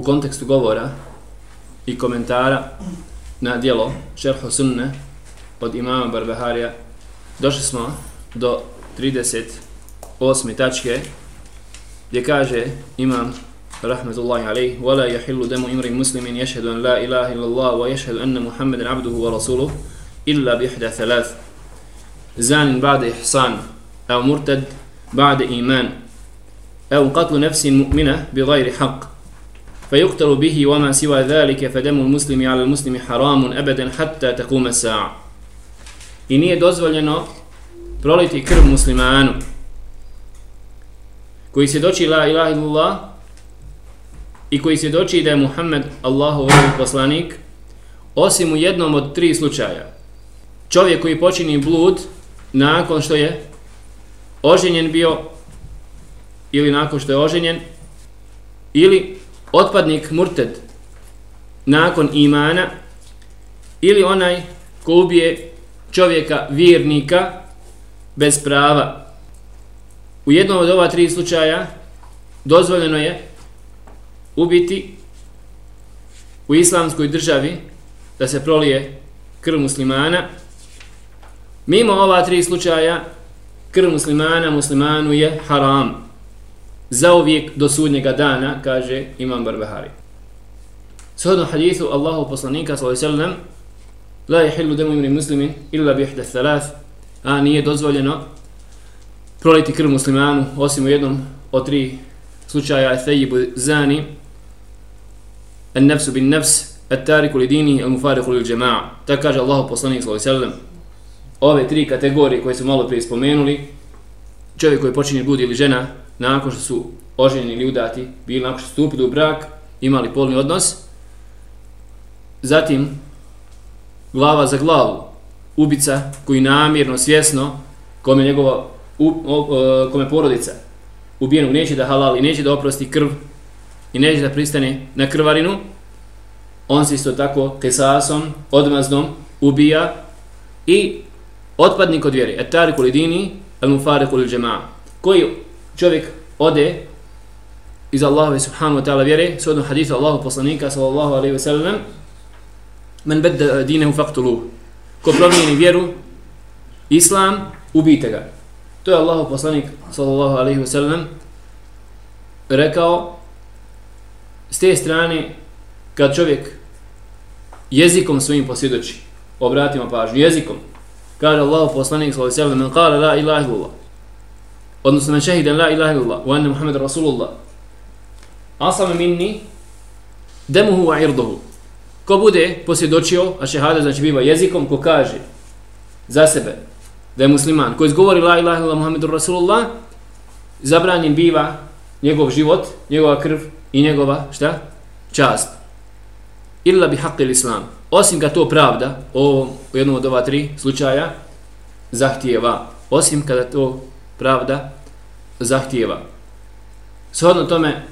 u kontekstu govora i komentara na dijelo Šerhu Sunne od imama Barbaharija došli smo do 38. tačke gdje kaže imam rahmetullahi alaih wala yahillu damu imri muslimin yashhadu an la ilaha illa Allah wa yashhadu anna Muhammadan abduhu wa rasuluhu illa bi ihda thalath zan ba'da ihsan aw murtad ba'da iman aw qatl nafsin فيقتل به وما سوى ذلك فدم المسلم على المسلم حرام أبدا حتى تقوم الساعة i nije dozvoljeno proliti krv muslimanu koji se doći la ilaha illallah i koji se doći da je Muhammed Allahu poslanik osim u jednom od tri slučaja čovjek koji počini blud nakon što je oženjen bio ili nakon što je oženjen ili otpadnik murted nakon imana ili onaj ko ubije čovjeka vjernika bez prava. U jednom od ova tri slučaja dozvoljeno je ubiti u islamskoj državi da se prolije krv muslimana. Mimo ova tri slučaja krv muslimana muslimanu je haram zauvijek do sudnjega dana, kaže Imam Barbahari. Shodno hadithu Allahu poslanika sallam la je damu demu imri muslimin illa bi ihda thalath a nije dozvoljeno proliti krv muslimanu osim u jednom od tri slučaja thayyibu zani an nafsu bin nafs at tariku li dini al mufariku lil jama'a tako kaže Allahu poslanik sallam ove tri kategorije koje su malo prije spomenuli čovjek koji počinje bud ili žena nakon što su oženjeni ili udati, bili nakon što su stupili u brak, imali polni odnos, zatim glava za glavu, ubica koji namjerno, svjesno, kome njegova u, o, o, kome porodica ubijenog neće da halali, neće da oprosti krv i neće da pristane na krvarinu, on se isto tako kesasom, odmaznom, ubija i otpadnik od vjere, etariku lidini, al mufariku lil džema'a, koji čovjek ode iz Allahove subhanahu wa ta'ala vjere, shodno hadithu Allahu poslanika sallallahu alaihi wa sallam, men bedda dinehu faktulu. Ko promijeni vjeru, islam, ubijte ga. To je Allahu poslanik sallallahu alaihi wa sallam rekao s te strane kad čovjek jezikom svojim posvjedoči, obratimo pažnju, jezikom, kaže Allahu poslanik sallallahu alejhi ve sellem: men qala la ilaha illallah, odnosno men šehiden la ilaha illallah wa anna muhammed rasulullah. Asama minni demuhu wa irduhu. Ko bude posvjedočio a šehada znači biva jezikom ko kaže za sebe da je musliman ko izgovori la ilaha illallah muhammed rasulullah zabranjen biva njegov život njegova krv i njegova šta? Čast illa bi haqqi islam osim ga to pravda o u jednom od ova tri slučaja zahtijeva osim kada to pravda zahtijeva. Shodno tome,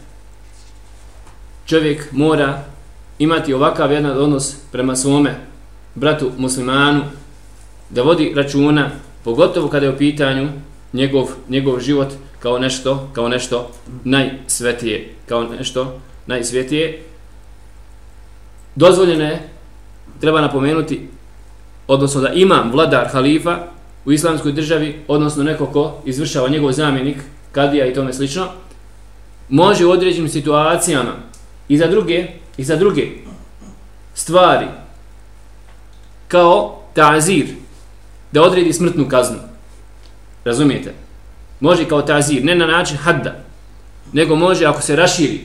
čovjek mora imati ovakav jedan odnos prema svome bratu muslimanu, da vodi računa, pogotovo kada je u pitanju njegov, njegov život kao nešto, kao nešto najsvetije, kao nešto najsvetije. Dozvoljene treba napomenuti, odnosno da imam vladar halifa, u islamskoj državi, odnosno neko ko izvršava njegov zamjenik, kadija i tome slično, može u određenim situacijama i za druge, i za druge stvari kao tazir da odredi smrtnu kaznu. Razumijete? Može kao tazir, ne na način hadda, nego može ako se raširi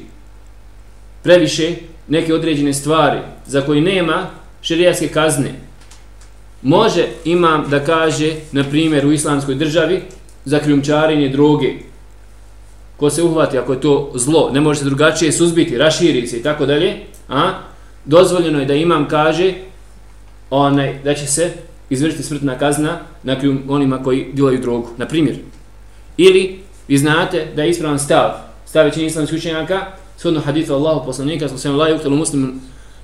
previše neke određene stvari za koje nema šerijatske kazne, može imam da kaže, na primjer, u islamskoj državi, za krijumčarenje droge, ko se uhvati ako je to zlo, ne može se drugačije suzbiti, raširi se i tako dalje, a? Dozvoljeno je da imam kaže onaj, da će se izvršiti smrtna kazna na krijum onima koji dilaju drogu, na primjer. Ili vi znate da je ispravan stav, stav većini islamskih učenjaka, shodno hadithu Allahu poslanika, sallallahu alaihi wa sallam, muslimu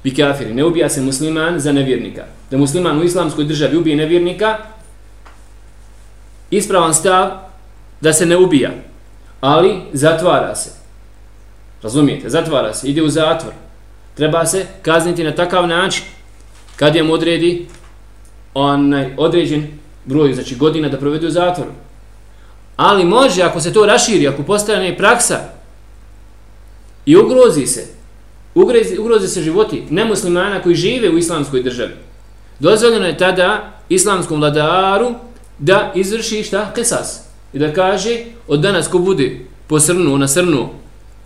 bi kafiri. Ne ubija se musliman za nevjernika. Da musliman u islamskoj državi ubije nevjernika, ispravan stav da se ne ubija, ali zatvara se. Razumijete? Zatvara se, ide u zatvor. Treba se kazniti na takav način kad je mu odredi onaj određen broj, znači godina da provede u zatvoru. Ali može, ako se to raširi, ako postane praksa i ugrozi se, ugrozi, ugrozi se životi nemuslimana koji žive u islamskoj državi, dozvoljeno je tada islamskom vladaru da izvrši šta? Kesas. I da kaže, od danas ko bude posrnuo, nasrnuo,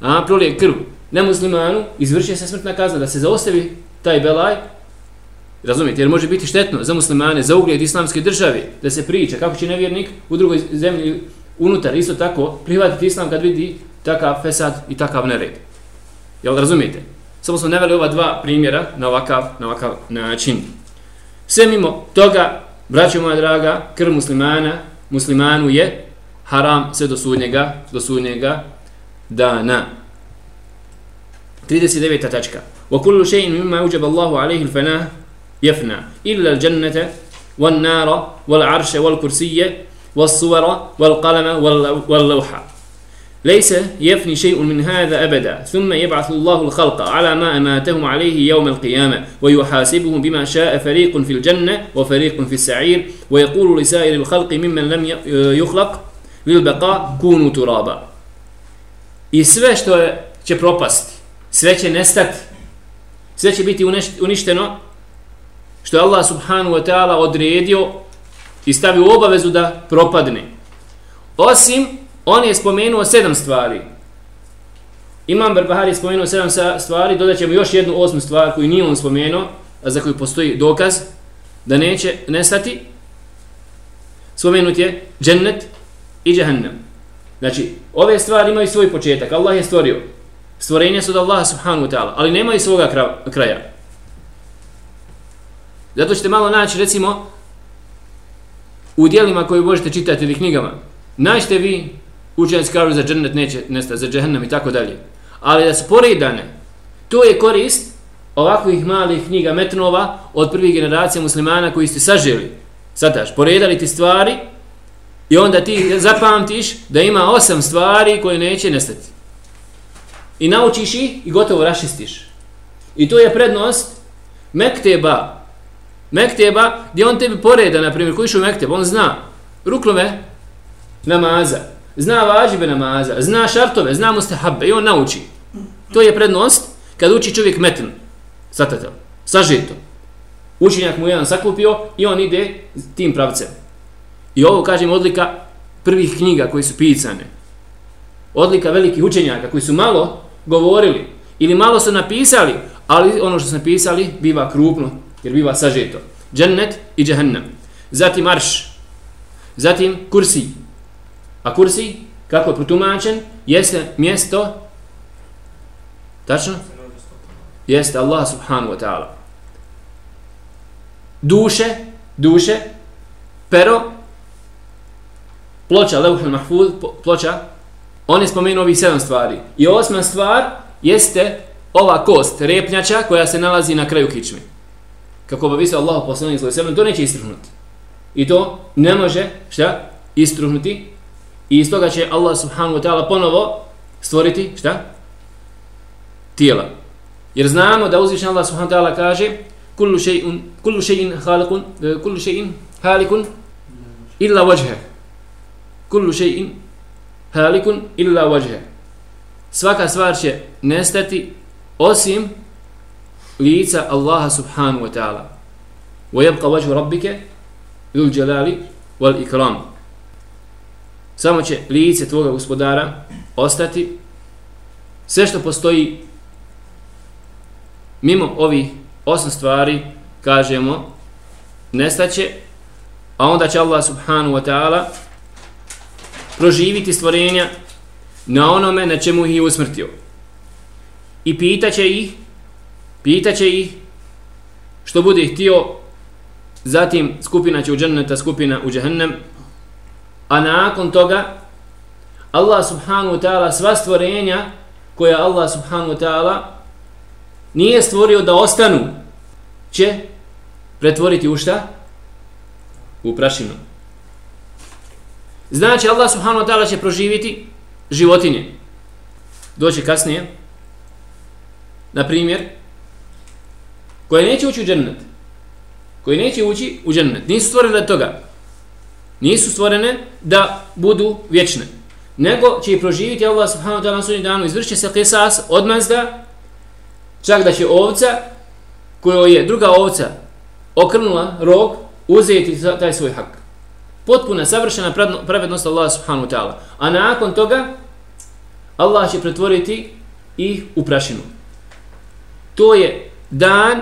a prolije krv nemuslimanu, izvrši se smrtna kazna, da se zaostavi taj belaj, razumijete, jer može biti štetno za muslimane, za ugljed islamske države, da se priča kako će nevjernik u drugoj zemlji unutar isto tako prihvatiti islam kad vidi takav fesad i takav nered. Jel razumijete? Samo smo neveli ova dva primjera na ovakav, na ovakav način. Sve mimo toga, braćo moja draga, krv muslimana, muslimanu je haram sve do sudnjega, do sudnjega dana. 39. tačka. Kullu shay'in mimma ujaba Allahu alayhi al-fana yafna illa al-jannata wan-nara wal-'arsha wal-kursiyya was-suwara wal-qalama wal-lawha. ليس يفني شيء من هذا أبدا ثم يبعث الله الخلق على ما أماتهم عليه يوم القيامة ويحاسبهم بما شاء فريق في الجنة وفريق في السعير ويقول لسائر الخلق ممن لم يخلق للبقاء كونوا ترابا I sve što će propasti, sve će nestati, sve će biti uništeno, što je Allah subhanahu wa ta'ala odredio i stavio obavezu da propadne. Osim On je spomenuo sedam stvari. Imam Barbahar je spomenuo sedam stvari, dodat ćemo još jednu osmu stvar koju nije on spomenuo, a za koju postoji dokaz da neće nestati. Spomenut je džennet i džahannam. Znači, ove stvari imaju svoj početak. Allah je stvorio. Stvorenje su od Allaha subhanahu wa ta'ala, ali nemaju svoga kraja. Zato ćete malo naći, recimo, u dijelima koje možete čitati ili knjigama, naćete vi učenjaci kažu za džennet neće nestati, za džehennem i tako dalje. Ali da su poredane, to je korist ovakvih malih knjiga metnova od prvih generacija muslimana koji ste saželi. Sadaš, poredali ti stvari i onda ti zapamtiš da ima osam stvari koje neće nestati. I naučiš ih i gotovo rašistiš. I to je prednost Mekteba. Mekteba gdje on tebi poreda, na primjer, koji išu Mekteba, on zna ruklove namaza, zna vađibe namaza, zna šartove, zna mustahabbe i on nauči. To je prednost kad uči čovjek metin, satate, sažito. Učenjak mu jedan sakupio i on ide tim pravcem. I ovo, kažem, odlika prvih knjiga koji su pisane. Odlika velikih učenjaka koji su malo govorili ili malo su napisali, ali ono što su napisali biva krupno, jer biva sažeto. Džennet i džehennem. Zatim arš. Zatim kursi. A kursi, kako je protumačen, jeste mjesto, tačno? Jeste Allah subhanahu wa ta'ala. Duše, duše, pero, ploča, leuhul mahfuz, ploča, on je spomenuo ovih sedam stvari. I osma stvar jeste ova kost, repnjača, koja se nalazi na kraju kičme. Kako bi visao Allah poslanih sallam, to neće istruhnuti. I to ne može, šta, istruhnuti, I iz toga će Allah subhanahu wa ta'ala ponovo stvoriti, šta? Tijela. Jer znamo da uzvišen Allah subhanahu wa ta'ala kaže kullu shay'in kullu shay'in khaliqun kullu shay'in halikun illa wajha. Kullu shay'in halikun illa wajha. Svaka stvar će nestati osim lica Allaha subhanahu wa ta'ala. ويبقى وجه wajhu rabbika الجلال jalali wal ikram. Samo će lice tvoga gospodara ostati. Sve što postoji mimo ovih osam stvari, kažemo, nestaće, a onda će Allah subhanahu wa ta'ala proživiti stvorenja na onome na čemu ih je usmrtio. I pitaće ih, pitaće ih što bude htio, zatim skupina će u dženneta, skupina u džahennem, A nakon toga Allah subhanahu wa ta'ala sva stvorenja koja Allah subhanahu wa ta'ala nije stvorio da ostanu će pretvoriti u šta? U prašinu. Znači Allah subhanahu wa ta'ala će proživiti životinje. Doće kasnije na primjer, koje neće ući u džennet, koje neće ući u džennet, nisu stvorene toga, nisu stvorene da budu vječne, nego će i proživiti Allah subhanahu wa ta'ala na sudnjem danu, izvršće se kisas, odmazda, čak da će ovca, koja je druga ovca okrnula rog, uzeti taj svoj hak. Potpuna, savršena pravednost Allah subhanahu wa ta'ala. A nakon toga, Allah će pretvoriti ih u prašinu. To je dan,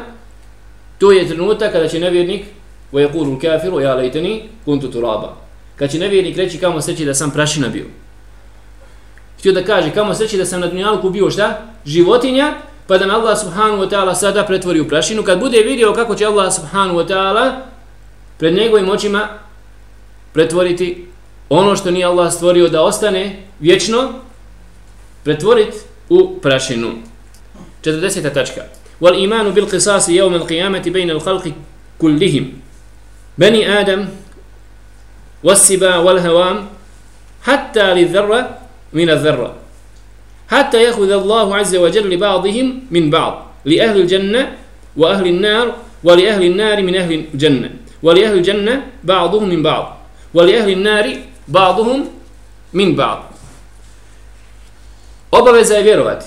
to je trenutak kada će nevjernik وَيَقُولُ الْكَافِرُ يَا لَيْتَنِي كُنْتُ تُرَابًا Kad će nevjernik reći kamo sreći da sam prašina bio. Htio da kaže kamo sreći da sam na dunjalku bio šta? Životinja, pa da Allah subhanahu wa ta'ala sada pretvori u prašinu. Kad bude vidio kako će Allah subhanahu wa ta'ala pred njegovim očima pretvoriti ono što nije Allah stvorio da ostane vječno, pretvoriti u prašinu. 40. tačka. Wal imanu bil qisasi yawm al qiyamati bayna al khalqi kullihim. Bani Adam والسبا والهوام حتى للذرة من الذرة حتى يأخذ الله عز وجل لبعضهم من بعض لأهل الجنة وأهل النار ولأهل النار من أهل الجنة ولأهل الجنة بعضهم من بعض ولأهل النار بعضهم من بعض. Obaveza je vjerovati.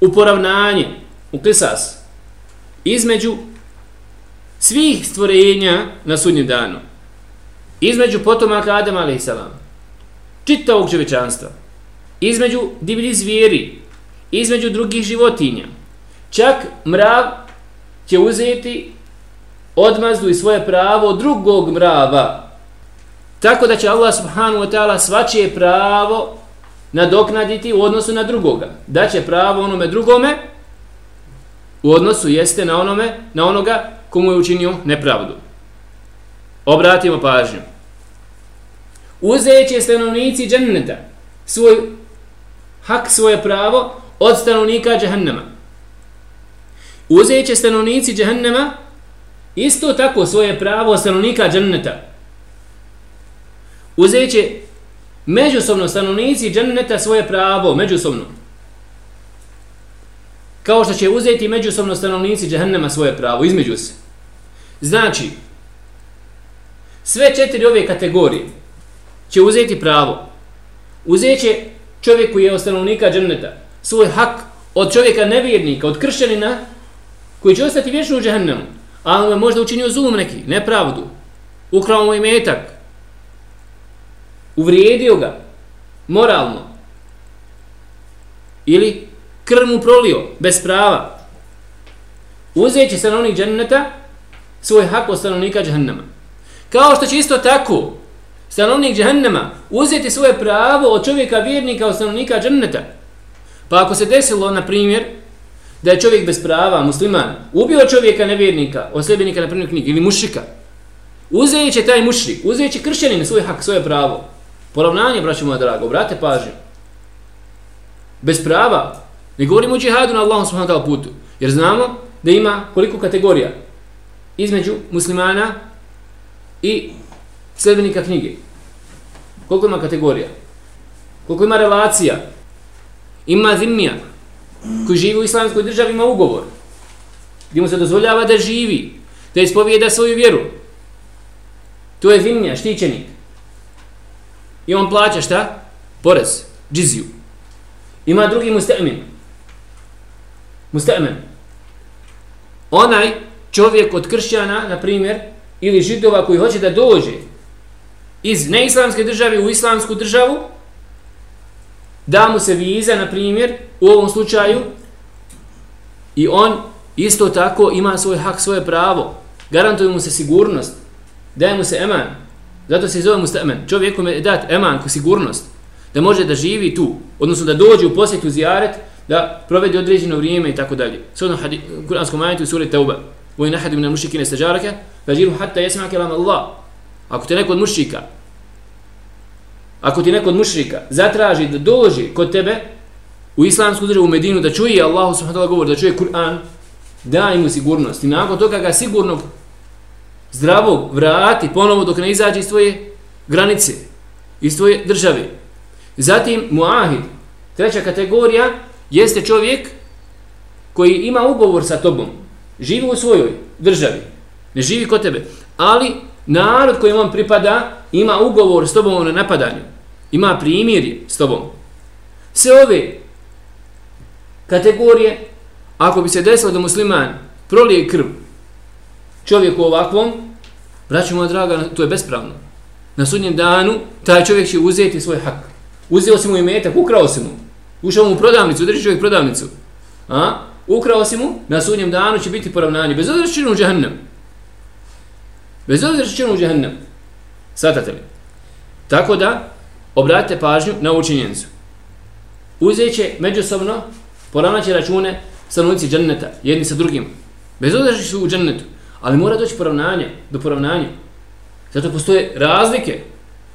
U poravnanje, u kisas, između svih stvorenja na sudnjem danu. Između potomaka Adama a.s. Čitavog čovečanstva. Između divlji zvijeri. Između drugih životinja. Čak mrav će uzeti odmazdu i svoje pravo drugog mrava. Tako da će Allah subhanahu wa ta'ala svačije pravo nadoknaditi u odnosu na drugoga. Da će pravo onome drugome u odnosu jeste na onome, na onoga komu je učinio nepravdu. Obratimo pažnju. Uzet će stanovnici dženneta svoj hak, svoje pravo od stanovnika džahannama. Uzet će stanovnici džahannama isto tako svoje pravo od stanovnika dženneta. Uzet će međusobno stanovnici dženneta svoje pravo, međusobno. Kao što će uzeti međusobno stanovnici džahannama svoje pravo, između se. Znači, sve četiri ove kategorije će uzeti pravo. Uzet će čovjek koji je od stanovnika dženneta svoj hak od čovjeka nevjernika, od kršćanina koji će ostati vječno u džahannemu, ali mu je možda učinio zulum neki, nepravdu, ukrao mu imetak, uvrijedio ga, moralno, ili krv mu prolio, bez prava, uzet će stanovnik dženneta svoj hak od stanovnika džahannama. Kao što će isto tako stanovnik džahannama uzeti svoje pravo od čovjeka vjernika od stanovnika dženneta. Pa ako se desilo, na primjer, da je čovjek bez prava, musliman, ubio čovjeka nevjernika, od na primjer knjigi, ili mušika, uzet će taj mušrik, uzet će kršćanin svoj hak, svoje pravo. Poravnanje, braćo moja drago, brate pažnju. Bez prava, ne govorimo o džihadu na Allahom subhanahu putu, jer znamo da ima koliko kategorija između muslimana i sljedbenika knjige. Koliko ima kategorija? Koliko ima relacija? Ima zimmija koji živi u islamskoj državi, ima ugovor gdje mu se dozvoljava da živi, da ispovijeda svoju vjeru. To je zimmija, štićenik. I on plaća šta? Porez, džiziju. Ima drugi mustemin. Mustemin. Onaj čovjek od kršćana, na primjer, ili židova koji hoće da dođe iz neislamske države u islamsku državu, da mu se viza, na primjer, u ovom slučaju, i on isto tako ima svoj hak, svoje pravo, garantuje mu se sigurnost, daje mu se eman, zato se zove mu se eman, čovjeku je dat eman, ko sigurnost, da može da živi tu, odnosno da dođe u posjetu zijaret, da provede određeno vrijeme i tako dalje. Svodno kuranskom majetu u suri Tauba. Voj nahadu min mušikine stađarake, fađiru hatta jesma كلام Allah. Ako te neko od mušika, ako ti neko od mušrika zatraži da dođe kod tebe u islamsku državu u Medinu da čuje Allahu subhanahu wa govor, da čuje Kur'an, daj mu sigurnost. I nakon toga ga sigurno zdravog vrati ponovo dok ne izađe iz tvoje granice, iz tvoje države. Zatim muahid, treća kategorija, jeste čovjek koji ima ugovor sa tobom, živi u svojoj državi, ne živi kod tebe, ali narod kojem on pripada ima ugovor s tobom na napadanju, ima primjer s tobom. Sve ove kategorije, ako bi se desilo da musliman prolije krv čovjeku ovakvom, braću moja draga, to je bespravno. Na sudnjem danu taj čovjek će uzeti svoj hak. Uzeo si mu imetak, ukrao si mu. Ušao mu u prodavnicu, drži čovjek prodavnicu. A? Ukrao si mu, na sudnjem danu će biti poravnanje. Bez obzira u džahnem. Bez obzira u džahnem. Svatate li? Tako da, obratite pažnju na ovu činjenicu. Uzet će međusobno, poravnaće račune stanovnici dženneta, jedni sa drugim. Bez obzira što su u džennetu. Ali mora doći poravnanje, do poravnanja. Zato postoje razlike.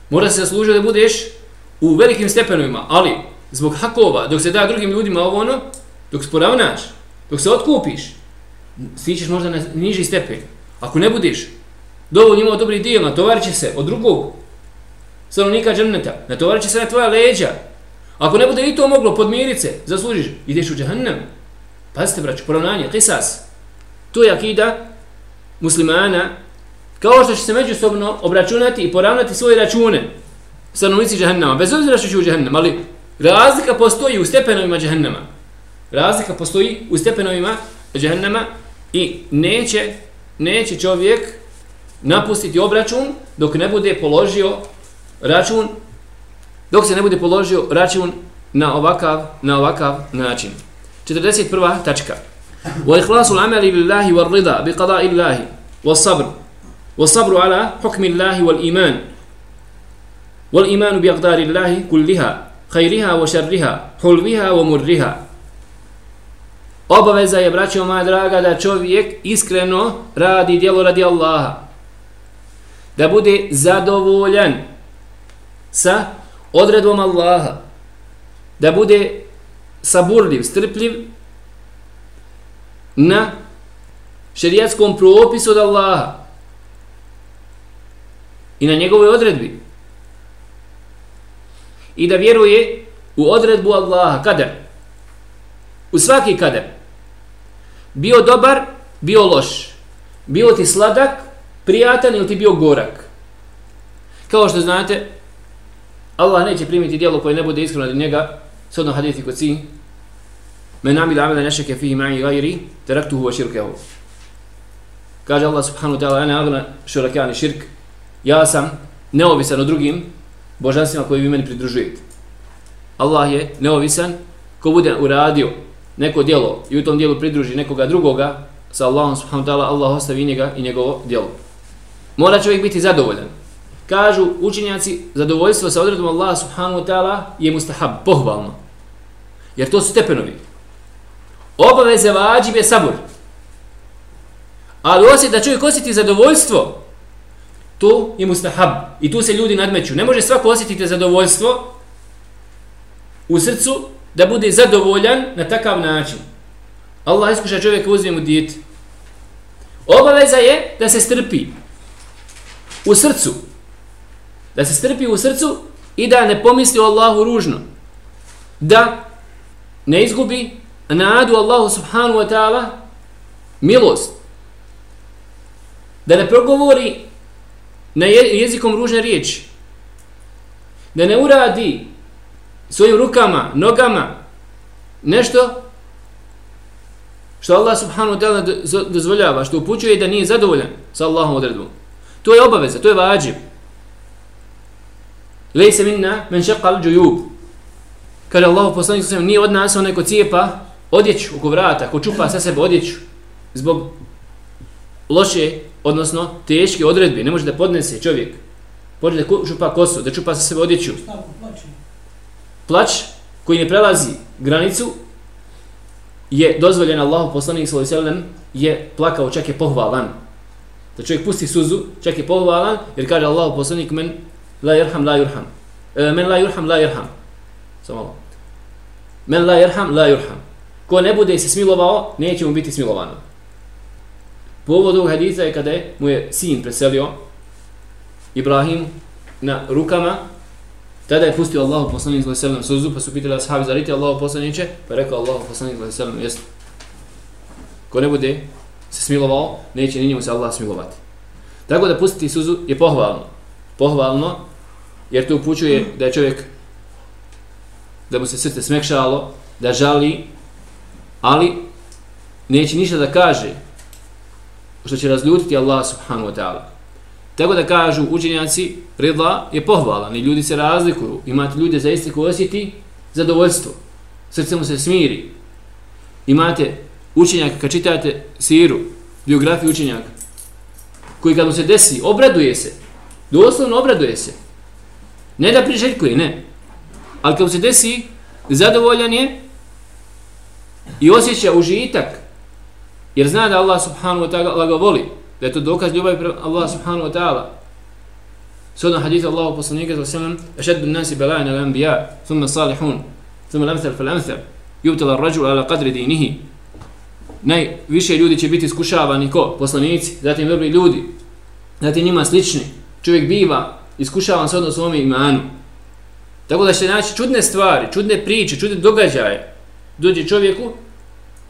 Mora se zaslužiti da budeš u velikim stepenovima, ali zbog hakova, dok se da drugim ljudima ovo ono, dok sporavnaš, dok se otkupiš, stićeš možda na niži stepen. Ako ne budeš dovoljno imao dobri dijel, natovarit će se od drugog stanovnika džerneta, natovarit će se na tvoja leđa. Ako ne bude i to moglo podmirit se, zaslužiš, ideš u džahannam. Pazite, braću, poravnanje, kisas. To je akida muslimana, kao što će se međusobno obračunati i poravnati svoje račune stanovnici džahannama, bez obzira što će u džahannama, ali razlika postoji u stepenovima džahannama. Razlika postoji u stepenovima džahannama i neće, neće čovjek napustiti obračun dok ne bude položio račun dok se ne bude položio račun na ovakav na ovakav način. 41. tačka. Wa ikhlasul amali billahi wal rida bi qada'i Allahi was sabr was sabru ala hukmi Allahi wal iman wal iman Obaveza je, braćo moja draga, da čovjek iskreno radi djelo radi Allaha. Da bude zadovoljan sa odredbom Allaha. Da bude saburljiv, strpljiv na šerijatskom propisu od Allaha i na njegovoj odredbi. I da vjeruje u odredbu Allaha. Kader. U svaki kader. Bio dobar, bio loš. Bio ti sladak, prijatan ili ti bio gorak. Kao što znate, Allah neće primiti dijelo koje ne bude iskreno od njega, sodno hadithi kod si, men amil amila nešake fihi ma'i gajri, teraktuhu wa širkehu. Kaže Allah subhanahu wa ta'ala, ane agna šurakani širk, ja sam neovisan od drugim božanstvima koji vi meni pridružujete. Allah je neovisan ko bude uradio neko djelo i u tom djelu pridruži nekoga drugoga sa Allahom subhanahu wa ta'ala, Allah ostavi njega i njegovo djelo. Mora čovjek biti zadovoljan. Kažu učenjaci, zadovoljstvo sa odredom Allah subhanahu wa ta'ala je mustahab, pohvalno. Jer to su stepenovi. Obaveze vađib je sabur. Ali osjet da čovjek osjeti zadovoljstvo, to je mustahab. I tu se ljudi nadmeću. Ne može svako osjetiti zadovoljstvo u srcu da bude zadovoljan na takav način. Allah iskuša čovjeka uzme mu dijete. Obaveza je da se strpi u srcu. Da se strpi u srcu i da ne pomisli o Allahu ružno. Da ne izgubi nadu Allahu subhanu wa ta'ala milost. Da ne progovori na jezikom ružne riječi. Da ne uradi svojim rukama, nogama, nešto što Allah subhanahu wa ta'ala dozvoljava, što upućuje da nije zadovoljan sa Allahom odredbom. To je obaveza, to je vađib. Lejse minna men šeqal džujub. Kada Allah poslanik sallam nije od nas onaj ko cijepa odjeću oko vrata, ko čupa sa sebe odjeću zbog loše, odnosno teške odredbe, ne može da podnese čovjek. Pođe da čupa kosu, da čupa sa sebe odjeću. Stavno, plać koji ne prelazi granicu je dozvoljen Allahu poslanik sallallahu alejhi ve sellem je plakao čak je pohvalan. Da čovjek pusti suzu čak je pohvalan jer kaže Allahu poslanik men la yerham la yurham. E, men la yurham la yerham samo men la yerham la yurham. Ko ne bude se smilovao neće mu biti smilovano. Povod ovog hadisa je kada je mu je sin preselio Ibrahim na rukama Tada je pustio Allahu poslanik sallallahu alejhi ve sellem suzu, pa su pitali ashabi zariti Allahu poslanice, pa rekao Allahu poslanik sallallahu alejhi ve sellem jest ko ne bude se smilovao, neće ni njemu se Allah smilovati. Tako da pustiti suzu je pohvalno. Pohvalno, jer to upućuje da je čovjek da mu se srce smekšalo, da žali, ali neće ništa da kaže što će razljutiti Allah subhanahu wa ta'ala. Tako da kažu učenjaci, redla je pohvalan i ljudi se razlikuju. Imate ljude zaista koji osjeti zadovoljstvo. Srce mu se smiri. Imate učenjaka, kad čitate siru, biografiju učenjaka, koji kad mu se desi, obraduje se. Doslovno obraduje se. Ne da priželjkuje, ne. Ali kad mu se desi, zadovoljan je i osjeća užitak, jer zna da Allah subhanahu wa ta'ala ga voli, da je to dokaz ljubavi pre Allah subhanahu wa ta'ala. Sodno hadith Allahu poslanika sa sallam, ašeddu nasi bala'an al-anbiya, thumma salihun, thumma l-amthal fal-amthal, yubtala ar-rajul ala qadri dinihi. Najviše ljudi će biti iskušavani ko? Poslanici, zatim dobri ljudi, zatim njima slični. Čovjek biva iskušavan s odnosu ovome imanu. Tako da će naći čudne stvari, čudne priče, čudne događaje. Dođe čovjeku,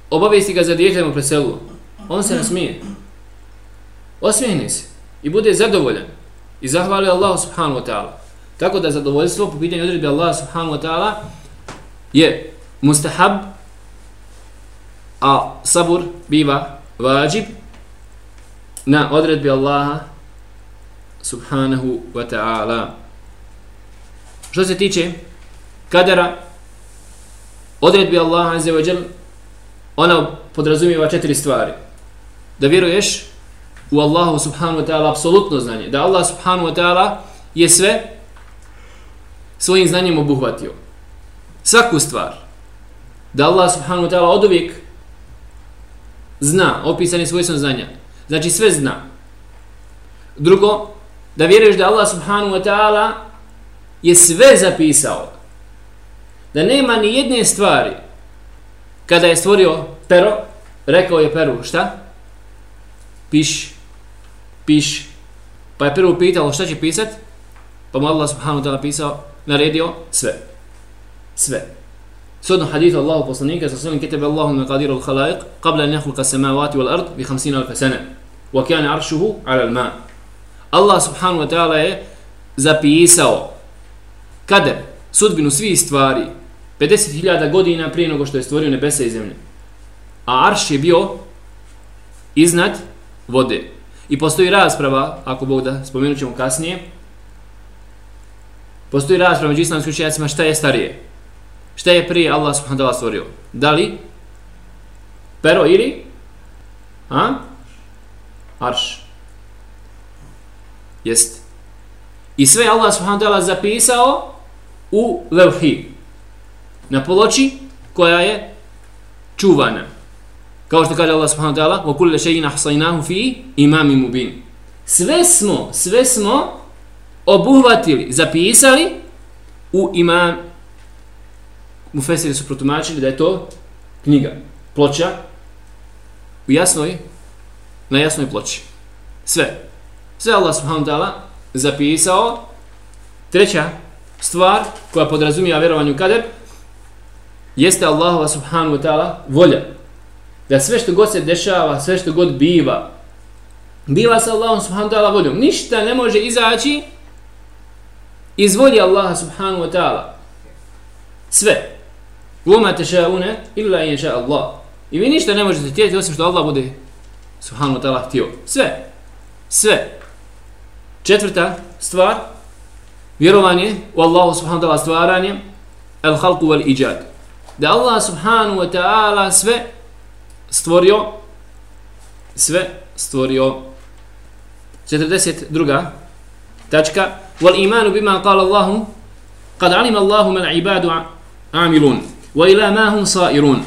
obavesti ga za dijete mu preselu. On se nasmije. Osmijeni se i bude zadovoljan i zahvali Allahu subhanahu wa ta'ala. Tako da zadovoljstvo po pitanju odredbe Allaha subhanahu wa ta'ala je mustahab, a sabur biva vađib na odredbi Allaha subhanahu wa ta'ala. Što se tiče kadera, odredbi Allaha azze wa jal, ona podrazumijeva četiri stvari. Da vjeruješ u Allahu subhanahu wa ta'ala apsolutno znanje. Da Allah subhanahu wa ta'ala je sve svojim znanjem obuhvatio. Svaku stvar. Da Allah subhanahu wa ta'ala od uvijek zna, opisan je svojstvom znanja. Znači sve zna. Drugo, da vjeruješ da Allah subhanahu wa ta'ala je sve zapisao. Da nema ni jedne stvari kada je stvorio pero, rekao je peru, šta? Piši piši. Pa je prvo pitalo šta će pisat, pa mu Allah subhanahu wa ta'ala pisao, naredio sve. Sve. Sodno hadithu Allahu poslanika sa svojim kitebe Allahu me qadiru al-khalaiq qabla an samavati wal ard bi 50 sana wa kjane aršuhu ala al-ma Allah subhanahu wa ta'ala je zapisao kader sudbinu svih stvari 50.000 godina prije nego što je stvorio nebesa i zemlje a arš je bio iznad vode I postoji rasprava, ako Bog da spomenut ćemo kasnije, postoji rasprava među islamskim učenjacima šta je starije. Šta je prije Allah subhanahu wa stvorio? Da li? Pero ili? A? Arš. Jest. I sve Allah subhanahu wa zapisao u levhi. Na poloči koja je čuvana. Kao što kaže Allah subhanahu wa ta'ala, وَكُلَّ شَيْنَ حَصَيْنَاهُ فِي إِمَامِ مُبِينِ Sve smo, sve smo obuhvatili, zapisali u imam mu fesiri su protumačili da je to knjiga, ploča u jasnoj na jasnoj ploči. Sve. Sve Allah subhanahu wa ta'ala zapisao. Treća stvar koja podrazumija vjerovanju kader jeste Allahova subhanahu wa ta'ala volja da sve što god se dešava, sve što god biva, biva sa Allahom subhanahu wa ta'ala voljom. Ništa ne može izaći iz volje Allaha subhanahu wa ta'ala. Sve. Vuma tešaune illa inša Allah. I vi ništa ne možete htjeti osim što Allah bude subhanahu wa ta'ala htio. Sve. Sve. Četvrta stvar, vjerovanje u Allahu subhanahu wa ta'ala stvaranje, al halku wal iđad. Da Allah subhanahu wa ta'ala sve stvorio sve stvorio. 42. tačka. Wal iman bima qala Allah qad alima Allah ma ibadu amilun wa ila ma hum sairun.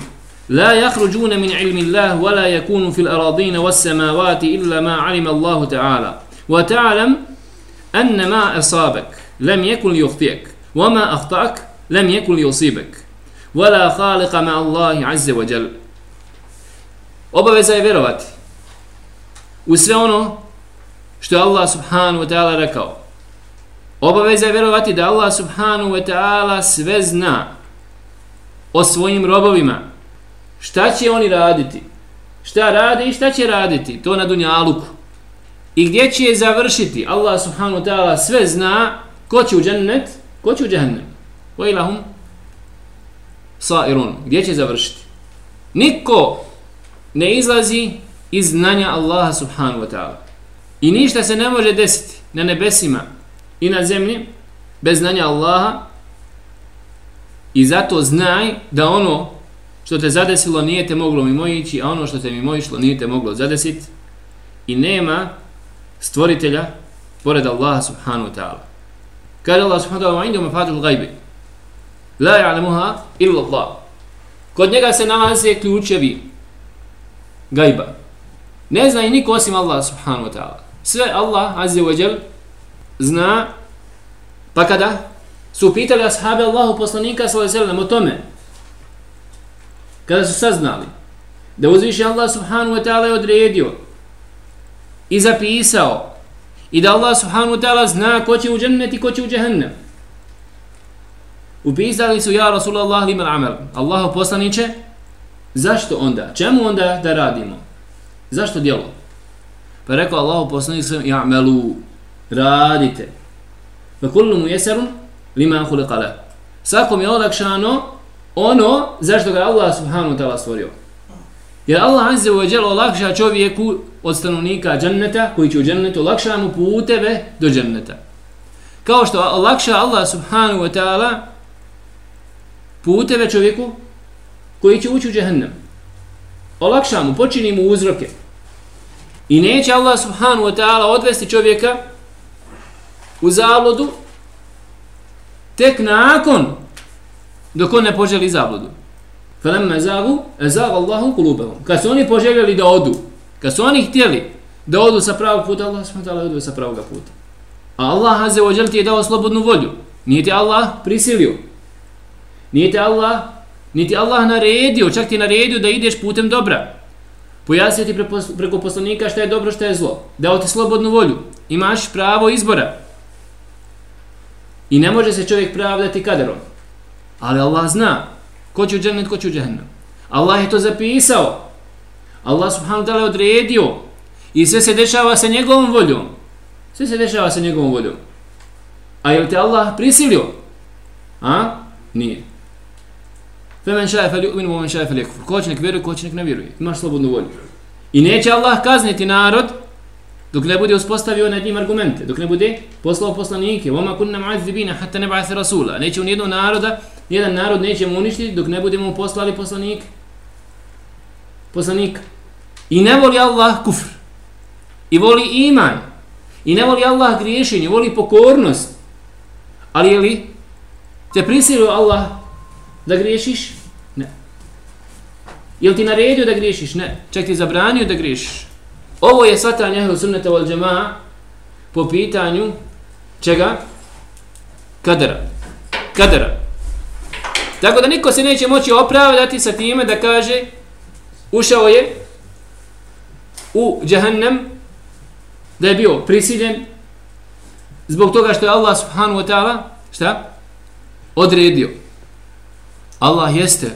لا يخرجون من علم الله ولا يكون في الأراضين والسماوات إلا ما علم الله تعالى وتعلم أن ما أصابك لم يكن ليخطئك وما أخطأك لم يكن ليصيبك ولا خالق مع الله عز وجل Obaveza je vjerovati u sve ono što je Allah subhanahu wa ta'ala rekao. Obaveza je vjerovati da Allah subhanahu wa ta'ala sve zna o svojim robovima. Šta će oni raditi? šta radi i šta će raditi, to na dunjaluku. I gdje će je završiti, Allah subhanahu wa ta'ala sve zna ko će u džennet, ko će u džahnem. Wa ilahum sairun, gdje će završiti. Niko ne izlazi iz znanja Allaha subhanahu wa ta'ala. I ništa se ne može desiti na nebesima i na zemlji bez znanja Allaha i zato znaj da ono što te zadesilo nije te moglo mimoići, a ono što te mimoišlo nije te moglo zadesiti i nema stvoritelja pored Allaha subhanahu wa ta'ala. Kaže Allah subhanahu wa ta'ala, indu mafatul gajbi, la ja'lamuha illa Allah. Kod njega se nalaze ključevi gajba. Ne zna i niko osim Allah subhanahu wa ta'ala. Sve Allah azze wa jel zna pa kada su pitali ashabi Allahu poslanika sallallahu alejhi o tome kada su saznali da uzviši Allah subhanahu wa ta'ala je odredio i zapisao i da Allah subhanahu wa ta'ala zna ko će u džennet i ko će u džehennem. Upisali su ja Rasulallah liman amal. Allahu poslaniće, zašto onda? Čemu onda da radimo? Zašto djelo? Pa rekao Allah poslanik sam, ja melu, radite. Pa kullu mu jesarun lima khuliqa Svakom je olakšano ono zašto ga Allah subhanahu wa ta'ala stvorio. Jer Allah azze wa jalla olakša čovjeku od stanovnika dženneta, koji će u džennetu, olakša mu puteve do dženneta. Kao što olakša Allah subhanahu wa ta'ala puteve čovjeku koji će ući u džehennem. Olakša mu, počini mu uzroke. I neće Allah subhanahu wa ta'ala odvesti čovjeka u zabludu tek nakon dok on ne poželi zabludu. Falamma zagu, ezaga Allahu kulubahum. Kad su oni poželjeli da odu, kad su oni htjeli da odu sa pravog puta, Allah wa ta'ala odu sa pravog puta. A Allah azze ođel ti je dao slobodnu volju. Nije ti Allah prisilio. Nije ti Allah, Niti Allah naredio, čak ti naredio da ideš putem dobra. Pojasnio ti preko poslanika šta je dobro, šta je zlo. Dao ti slobodnu volju. Imaš pravo izbora. I ne može se čovjek pravdati kaderom. Ali Allah zna ko će u džennet, ko će u džennet. Allah je to zapisao. Allah subhanahu ta'ala odredio. I sve se dešava sa njegovom voljom. Sve se dešava sa njegovom voljom. A je li te Allah prisilio? A? Nije. Femen šaje fel ju'min, momen šaje fel jekfur. Ko će nek vjeruje, ko će nek ne vjeruje. Imaš slobodnu volju. I neće Allah kazniti narod dok ne bude uspostavio nad njim argumente, dok ne bude poslao poslanike, vama kunna ma'adzibina hatta ne ba'ath rasula. Neće u nijednog naroda jedan narod neće mu uništiti dok ne budemo poslali poslanik. Poslanik. I ne voli Allah kufr. I voli iman. I ne voli Allah griješenje, voli pokornost. Ali je li te prisilio Allah da griješiš? Ne. Je ti naredio da griješiš? Ne. Čak ti zabranio da griješiš? Ovo je svatanje ehlu sunnata wal džema'a po pitanju čega? Kadera. Kadera. Tako da niko se neće moći opravdati sa time da kaže ušao je u džahannam da je bio prisiljen zbog toga što je Allah subhanahu wa ta'ala šta? Odredio. Allah jeste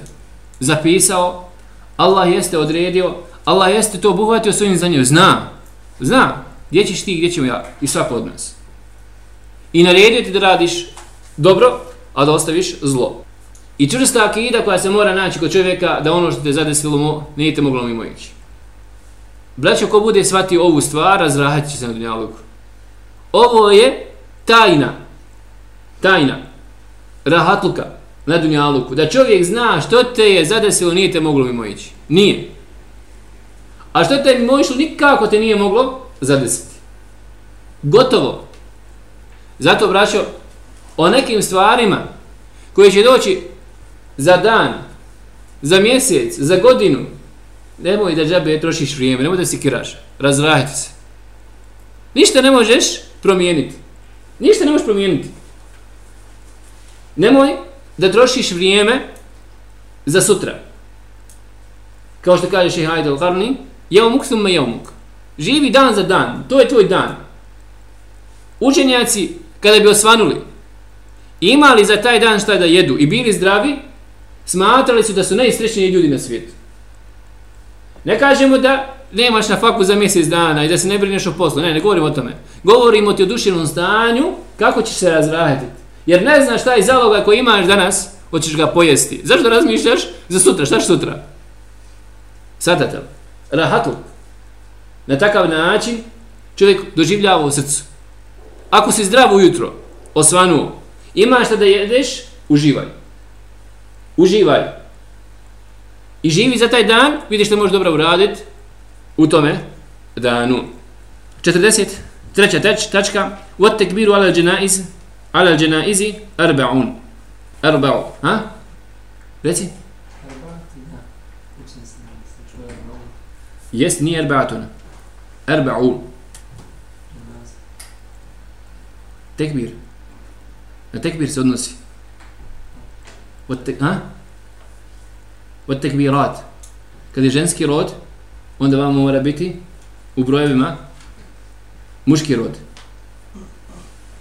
zapisao, Allah jeste odredio, Allah jeste to obuhvatio svojim za. Zna, zna gdje ćeš ti, gdje ćemo ja i svako od nas. I naredio ti da radiš dobro, a da ostaviš zlo. I čvrsta akida koja se mora naći kod čovjeka da ono što te zadesilo mo, nije te moglo mimo ići. Braćo, ko bude svati ovu stvar, razrahat će se na dunjaluku. Ovo je tajna. Tajna. Rahatluka na dunjaluku. Da čovjek zna što te je zadesilo, nije te moglo mimo ići. Nije. A što te mimo išlo, nikako te nije moglo zadesiti. Gotovo. Zato, braćo, o nekim stvarima koje će doći za dan, za mjesec, za godinu, nemoj da džabe trošiš vrijeme, nemoj da si kiraš, razrahiti se. Ništa ne možeš promijeniti. Ništa ne možeš promijeniti. Nemoj da trošiš vrijeme za sutra. Kao što kaže Šeha Aydel Karni, jeo muk thumme jeo. Živi dan za dan, to je tvoj dan. Učenjaci, kada bi osvanuli, imali za taj dan šta da jedu i bili zdravi, smatrali su da su najsrećniji ljudi na svijetu. Ne kažemo da nemaš na faku za mjesec dana i da se ne brineš o poslu. Ne, ne govorimo o tome. Govorimo ti o duševnom stanju, kako ćeš se razraditi. Jer ne znaš taj zaloga koji imaš danas, hoćeš ga pojesti. Zašto razmišljaš? Za sutra, šta sutra? Sadatel. Rahatul. Na takav način čovjek doživljava u srcu. Ako si zdrav ujutro, osvanuo, imaš šta da jedeš, uživaj. Uživaj. I živi za taj dan, vidiš što možeš dobro uraditi u tome danu. 43. Tačka. Wat tekbiru ala dženaiz, ala dženaizi, arba'un. Arba'u. Ha? Reci. Jest, nije arba'atun. Arba'un. Tekbir. Na tekbir se odnosi. Od tek, ha? Od tekbirat. Kad je ženski rod, onda vam mora biti u brojevima muški rod.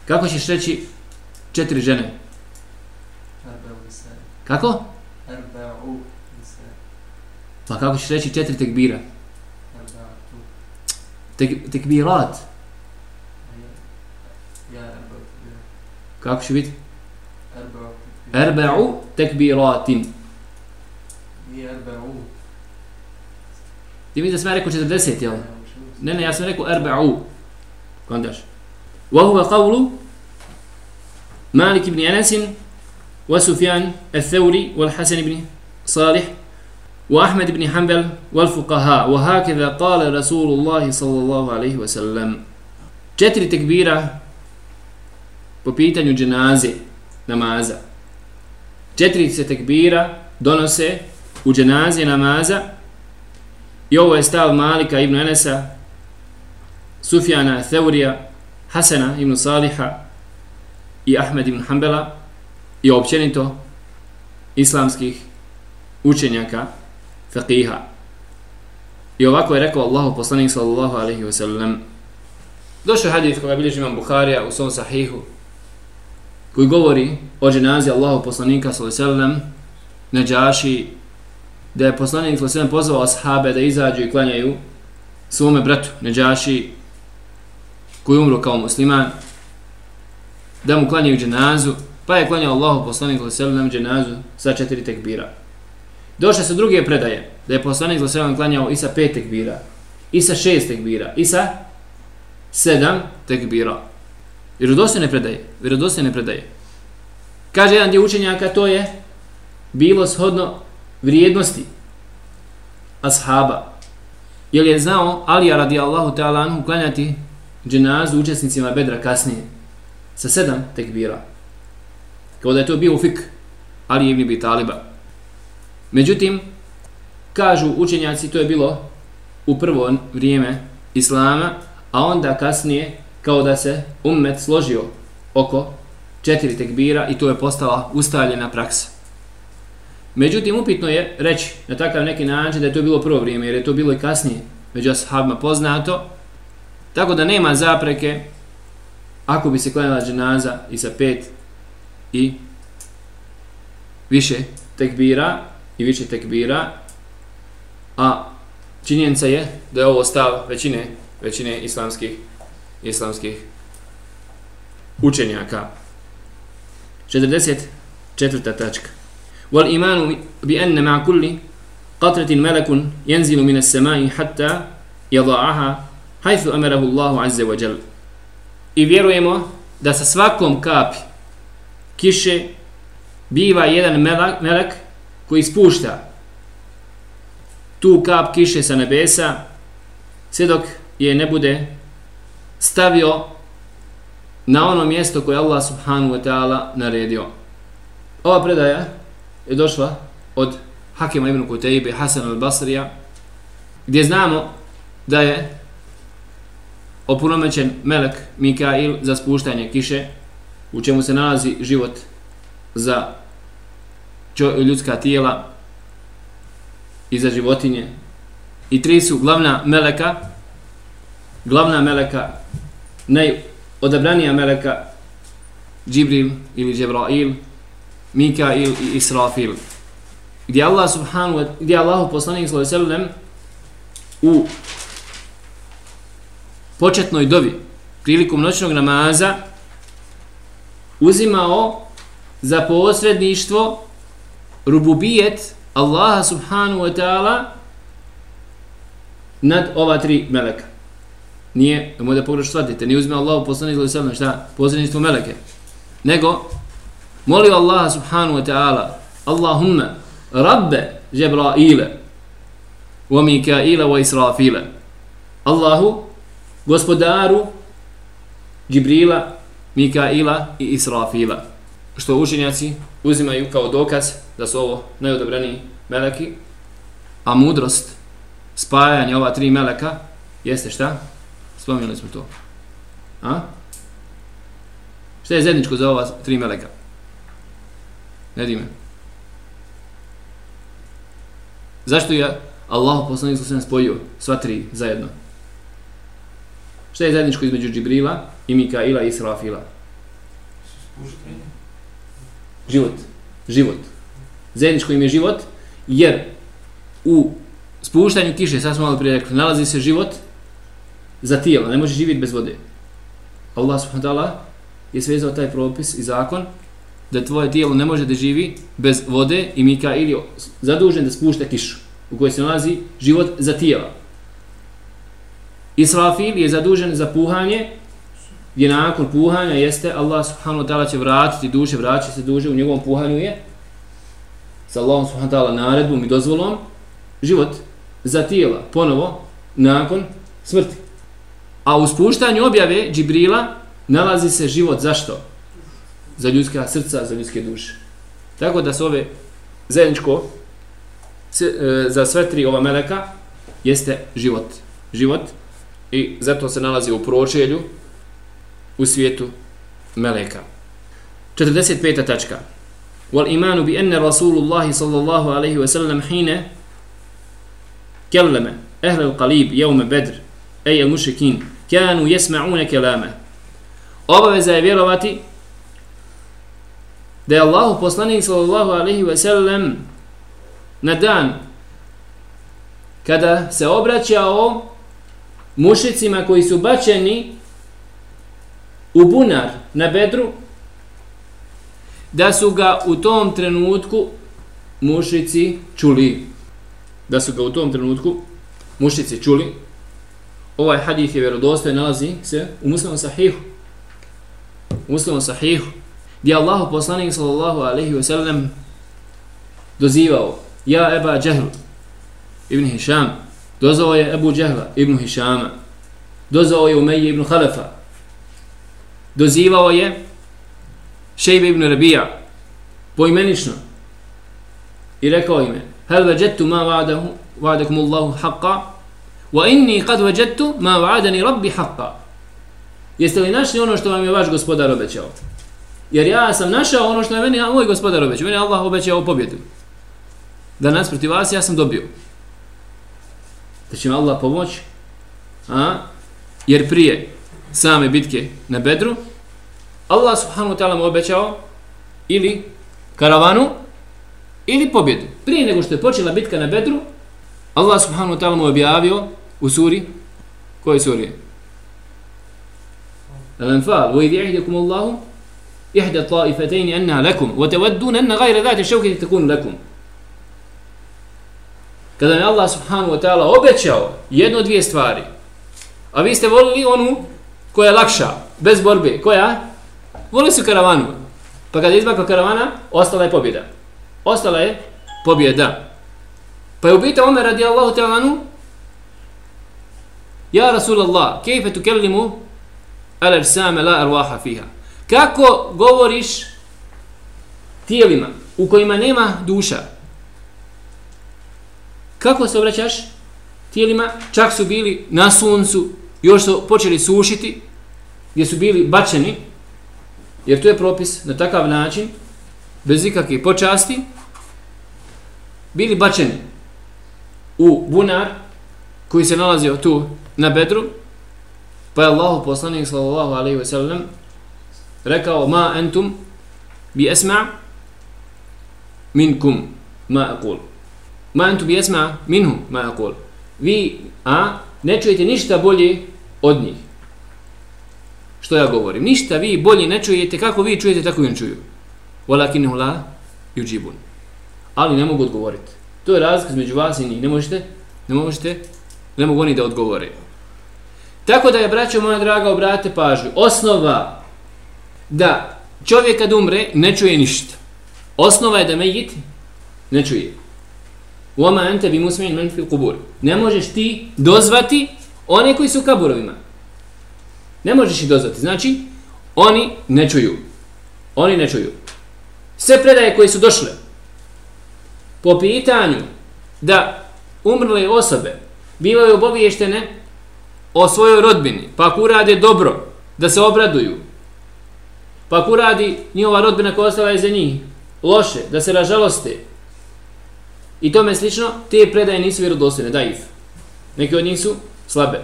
Kako ćeš reći četiri žene? Kako? Pa kako ćeš reći četiri tekbira? Tek, tekbirat. Kako će biti? Erba'u tekbiratin. Ti mi da sam ja rekao 40, jel? Ne, ne, ja sam rekao erba'u. Kondaš. Wa huwa qawlu Anas wa Sufyan al-Thawri wal Hasan ibn Salih وأحمد بن حنبل والفقهاء وهكذا قال رسول الله صلى الله عليه وسلم četiri tekbira po pitanju dženaze namaza. Četiri se tekbira donose u dženaze namaza i ovo je stav Malika ibn Enesa, Sufjana Theurija, Hasana ibn Saliha i Ahmed ibn Hanbala i općenito islamskih učenjaka faqiha. I ovako je rekao Allahu poslanik sallallahu alaihi wa sallam Došao hadith koga bilježi imam Bukharija u svom sahihu koji govori o dženazi Allahu poslanika s.a.v. Neđaši da je poslanik s.a.v. pozvao ashabe da izađu i klanjaju svome bratu Neđaši koji umro kao musliman da mu klanjaju dženazu pa je klanjao Allahu poslanik s.a.v. dženazu sa četiri tekbira. Došle su druge predaje da je poslanik sallallahu klanjao i sa pet tekbira i sa šest tekbira i sa sedam tekbira. Vjerodostojne predaje, vjerodostojne predaje. Kaže jedan dio učenjaka, to je bilo shodno vrijednosti ashaba. Jer je znao Alija radijallahu ta'ala anhu klanjati dženazu učesnicima bedra kasnije sa sedam tekbira. Kao da je to bio fik Ali ibn Abi Taliba. Međutim, kažu učenjaci, to je bilo u prvo vrijeme Islama, a onda kasnije kao da se ummet složio oko četiri tekbira i to je postala ustaljena praksa. Međutim, upitno je reći na takav neki način da je to bilo prvo vrijeme, jer je to bilo i kasnije među ashabima poznato, tako da nema zapreke ako bi se klanjala dženaza i sa pet i više tekbira i više tekbira, a činjenica je da je ovo stav većine, većine islamskih islamskih učenjaka. 44. tačka. Wal imanu bi anna ma kulli qatratin malakun yanzilu min as-sama'i hatta yada'aha haythu amarahu Allahu azza wa jalla. I vjerujemo da sa svakom kapi kiše biva jedan melek, melek koji spušta tu kap kiše sa nebesa sve dok je ne bude stavio na ono mjesto koje Allah subhanahu wa ta'ala naredio. Ova predaja je došla od Hakima ibn Kutaybe Hasan al-Basrija gdje znamo da je opunomećen melek Mikail za spuštanje kiše u čemu se nalazi život za ljudska tijela i za životinje i tri su glavna meleka glavna meleka najodabranija meleka Džibril ili Džebrail, Mikail i Israfil. Gdje Allah subhanu wa gdje Allah poslanik sallallahu alejhi ve sellem u početnoj dovi prilikom noćnog namaza uzimao za posredništvo rububijet Allaha subhanahu wa ta'ala nad ova tri meleka. Nije, nemoj da pogreš shvatite, nije uzme Allahu poslanik ili sallam šta, posredništvo meleke. Nego, molio Allaha subhanahu wa ta'ala, Allahumma, rabbe Jebraile, wa Mikaila wa Israfile. Allahu, gospodaru Džibrila, Mikaila i Israfila. Što učenjaci uzimaju kao dokaz da su ovo najodobrani meleki, a mudrost spajanja ova tri meleka jeste šta? Spomenuli smo to. A? Šta je zajedničko za ova tri meleka? Ne dime. Zašto je Allah poslanik sa spojio sva tri zajedno? Šta je zajedničko između Džibrila i Mikaila i Israfila? Život. Život. Zajedničko im je život, jer u spuštanju kiše, sad smo malo prije rekli, nalazi se život za tijelo, ne može živjeti bez vode. Allah subhanahu wa ta'ala je svezao taj propis i zakon da tvoje tijelo ne može da živi bez vode i Mikail je zadužen da spušta kišu u kojoj se nalazi život za tijela. Israfil je zadužen za puhanje, gdje nakon puhanja jeste Allah subhanahu wa ta'ala će vratiti duše, vraća se duše, u njegovom puhanju je sa Allahom subhanahu wa ta'ala naredbom i dozvolom život za tijela, ponovo, nakon smrti. A u spuštanju objave Džibrila nalazi se život zašto? Za ljudska srca, za ljudske duše. Tako da se ove zajedničko e, za sve tri ova meleka jeste život. Život i zato se nalazi u pročelju u svijetu meleka. 45. tačka. Wal imanu bi enne Rasulullahi sallallahu alaihi wa sallam hine kelleme ehle al-qalib jevme bedr ej al mušikin kanu jesma'une kelame. Obaveza je vjerovati da je Allahu poslanik sallallahu alaihi wa sallam na dan kada se obraćao mušicima koji su bačeni u bunar na bedru, da su ga u tom trenutku mušici čuli. Da su ga u tom trenutku mušici čuli. Ovaj hadith je vjerodostoj, nalazi se u muslimom sahihu. U muslimom sahihu, gdje Allah poslanik sallallahu alaihi wa sallam dozivao Ja Eba Džehlu ibn Hišam dozvao je Ebu Džehla ibn Hišama. Dozvao je Umeji ibn Halefa. Dozivao je Šejbe ibn Rabija. Poimenično. I rekao ime Hel veđetu ma vadahu vadakum Allahu haqqa? Wa inni qad veđetu ma vadani rabbi haqqa. Jeste li našli ono što vam je vaš gospodar obećao? Jer ja sam našao ono što je meni moj gospodar obećao. Meni Allah obećao pobjedu. Da nas protiv vas ja sam dobio da će Allah pomoći, a jer prije same bitke na Bedru Allah subhanahu wa ta'ala mu obećao ili karavanu ili pobjedu. Prije nego što je počela bitka na Bedru, Allah subhanahu wa ta'ala mu objavio u suri, koje suri? Al-Anfal, wa يَعِدَكُمُ اللَّهُ Allahu ihda ta'ifatayni anna lakum wa غَيْرَ anna ghayra dhati لَكُمْ takun lakum. Kada je Allah subhanahu wa ta'ala obećao jedno dvije stvari, a vi ste volili onu koja je lakša, bez borbe, koja? Volili su karavanu. Pa kada je izmakla karavana, ostala je pobjeda. Ostala je pobjeda. Pa je ubita Omer radi Allahu ta'ala Ja Rasulallah, kejfe tu kellimu alar same la arwaha fiha. Kako govoriš tijelima u kojima nema duša? Kako se obraćaš tijelima? Čak su bili na suncu, još su počeli sušiti, gdje su bili bačeni, jer to je propis na takav način, bez ikakve počasti, bili bačeni u bunar koji se nalazio tu na bedru, pa je Allah poslanik sallallahu alaihi wasallam rekao ma entum bi esma minkum ma aqul ma entu bijesma minhu ma akul vi a, ne čujete ništa bolje od njih. Što ja govorim? Ništa vi bolje ne čujete kako vi čujete, tako i on čuju. Walakin la yujibun. Ali ne mogu odgovoriti. To je razlika između vas i njih. Ne možete, ne možete, ne mogu oni da odgovore. Tako da je, braćo moja draga, obrate pažnju. Osnova da čovjek kad umre ne čuje ništa. Osnova je da mejit ne čuje. وَمَا أَنْتَ bi musmin men الْقُبُورِ. Ne možeš ti dozvati one koji su u kaburovima. Ne možeš ih dozvati. Znači, oni ne čuju. Oni ne čuju. Sve predaje koje su došle po pitanju da umrle osobe bivaju obaviještene o svojoj rodbini, pa ako urade dobro, da se obraduju, pa ako uradi njihova rodbina koja ostala je za njih, loše, da se ražaloste, i tome slično, te predaje nisu vjerodostojne, da if. Neki od njih su slabe.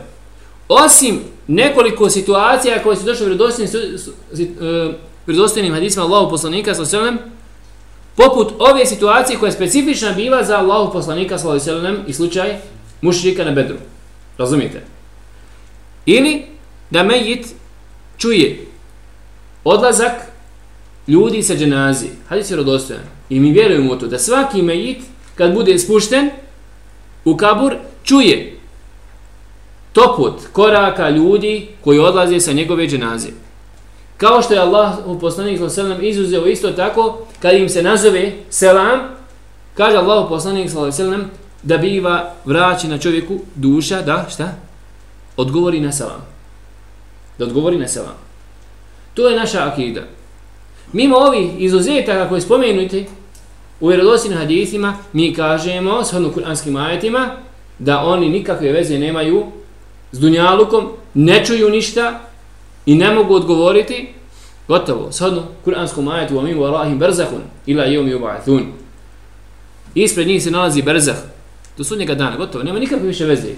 Osim nekoliko situacija koje su došle vjerodostojnim, e, vjerodostojnim hadisima Allahu poslanika sa selem, poput ove situacije koja je specifična bila za Allahu poslanika sa selem i slučaj mušrika na bedru. Razumite? Ili da mejit čuje odlazak ljudi sa dženazi. Hadis je rodostojan. I mi vjerujemo u to da svaki mejit kad bude spušten u kabur čuje toput koraka ljudi koji odlaze sa njegove dženaze. Kao što je Allah u poslanik sallam izuzeo isto tako kad im se nazove selam, kaže Allah u poslanik sallam da biva vraćena čovjeku duša da šta? odgovori na selam. Da odgovori na selam. To je naša akida. Mimo ovih izuzetaka koje spomenuti u vjerodostojnim hadisima, mi kažemo shodno kuranskim ajetima da oni nikakve veze nemaju s dunjalukom, ne čuju ništa i ne mogu odgovoriti gotovo, shodno kuranskom ajetu wa min warahim barzahun ila yawmi yub'athun. Ispred njih se nalazi barzah do sudnjega dana, gotovo, nema nikakve više veze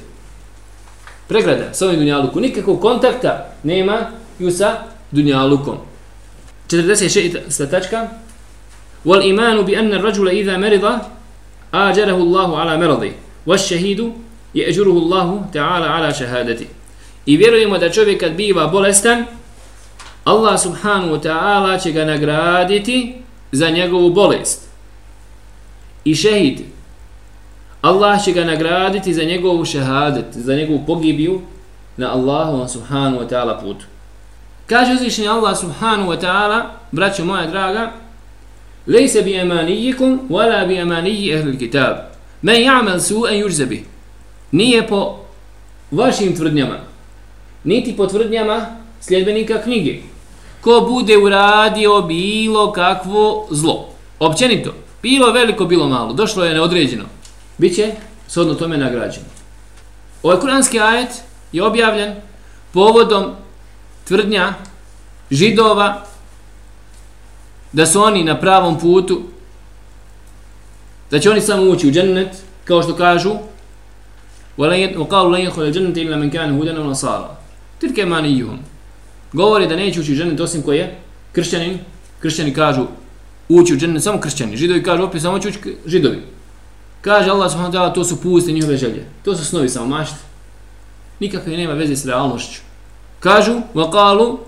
pregrada sa ovim dunjalukom, nikakvog kontakta nema ju sa dunjalukom. 46. tačka والإيمان بأن الرجل إذا مرض آجره الله على مرضه والشهيد يأجره الله تعالى على شهادته I vjerujemo da čovjek kad biva bolestan Allah subhanahu wa ta'ala će ga nagraditi za njegovu bolest. I šehid Allah će ga nagraditi za njegovu šehadet, za njegovu pogibiju na Allahu subhanahu wa ta'ala putu. Kaže uzvišenje Allah subhanahu wa ta'ala, braćo moja draga, Lejse bi emanijikum, wala bi emaniji ehlil kitab. Men ja'mal su en yužzebi. Nije po vašim tvrdnjama, niti po tvrdnjama sljedbenika knjige. Ko bude uradio bilo kakvo zlo. Općenito, bilo veliko, bilo malo, došlo je neodređeno bit će shodno tome nagrađeno. Ovaj kuranski ajet je objavljen povodom tvrdnja židova da su oni na pravom putu, da će oni samo ući u džennet, kao što kažu, وقالوا لن يدخل الجنة إلا من كان هودا أو نصارى تلك أمانيهم govori da neće ući u džennet osim ko je kršćanin kršćani kažu ući u džennet samo kršćani židovi kažu opet samo će ući židovi Kaže Allah subhanahu wa ta'ala, to su puste njihove želje. To su snovi samo mašte. Nikakve nema veze s realnošću. Kažu, wa qalu,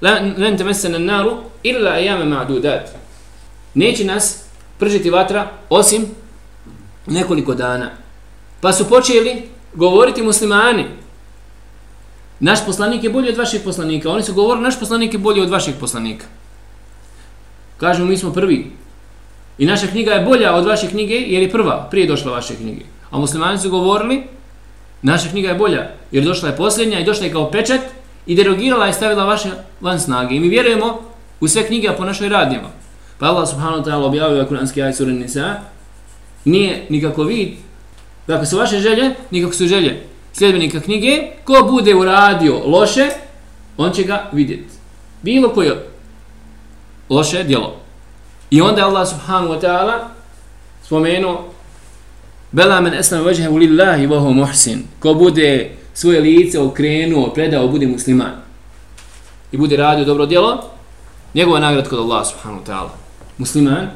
len te mesene naru, illa ajame ma'dudat. Neće nas pržiti vatra, osim nekoliko dana. Pa su počeli govoriti muslimani, naš poslanik je bolji od vaših poslanika. Oni su govorili, naš poslanik je bolji od vaših poslanika. Kažu, mi smo prvi. I naša knjiga je bolja od vaše knjige jer je prva, prije došla vaše knjige. A muslimani su govorili, naša knjiga je bolja jer došla je posljednja i došla je kao pečat i derogirala je stavila vaše van snage. I mi vjerujemo u sve knjige po našoj radnjama. Pa Allah subhanahu wa ta'ala objavio kuranski ajit sura Nisa, nije nikako vid, dakle su vaše želje, nikako su želje sljedbenika knjige, ko bude uradio loše, on će ga vidjeti. Bilo koje loše djelo. I onda Allah subhanahu wa ta'ala spomenuo Bela men esna u lillahi wa muhsin. Ko bude svoje lice okrenuo, predao, bude musliman. I bude radio dobro djelo, njegova nagrada kod Allah subhanahu wa ta'ala. Musliman,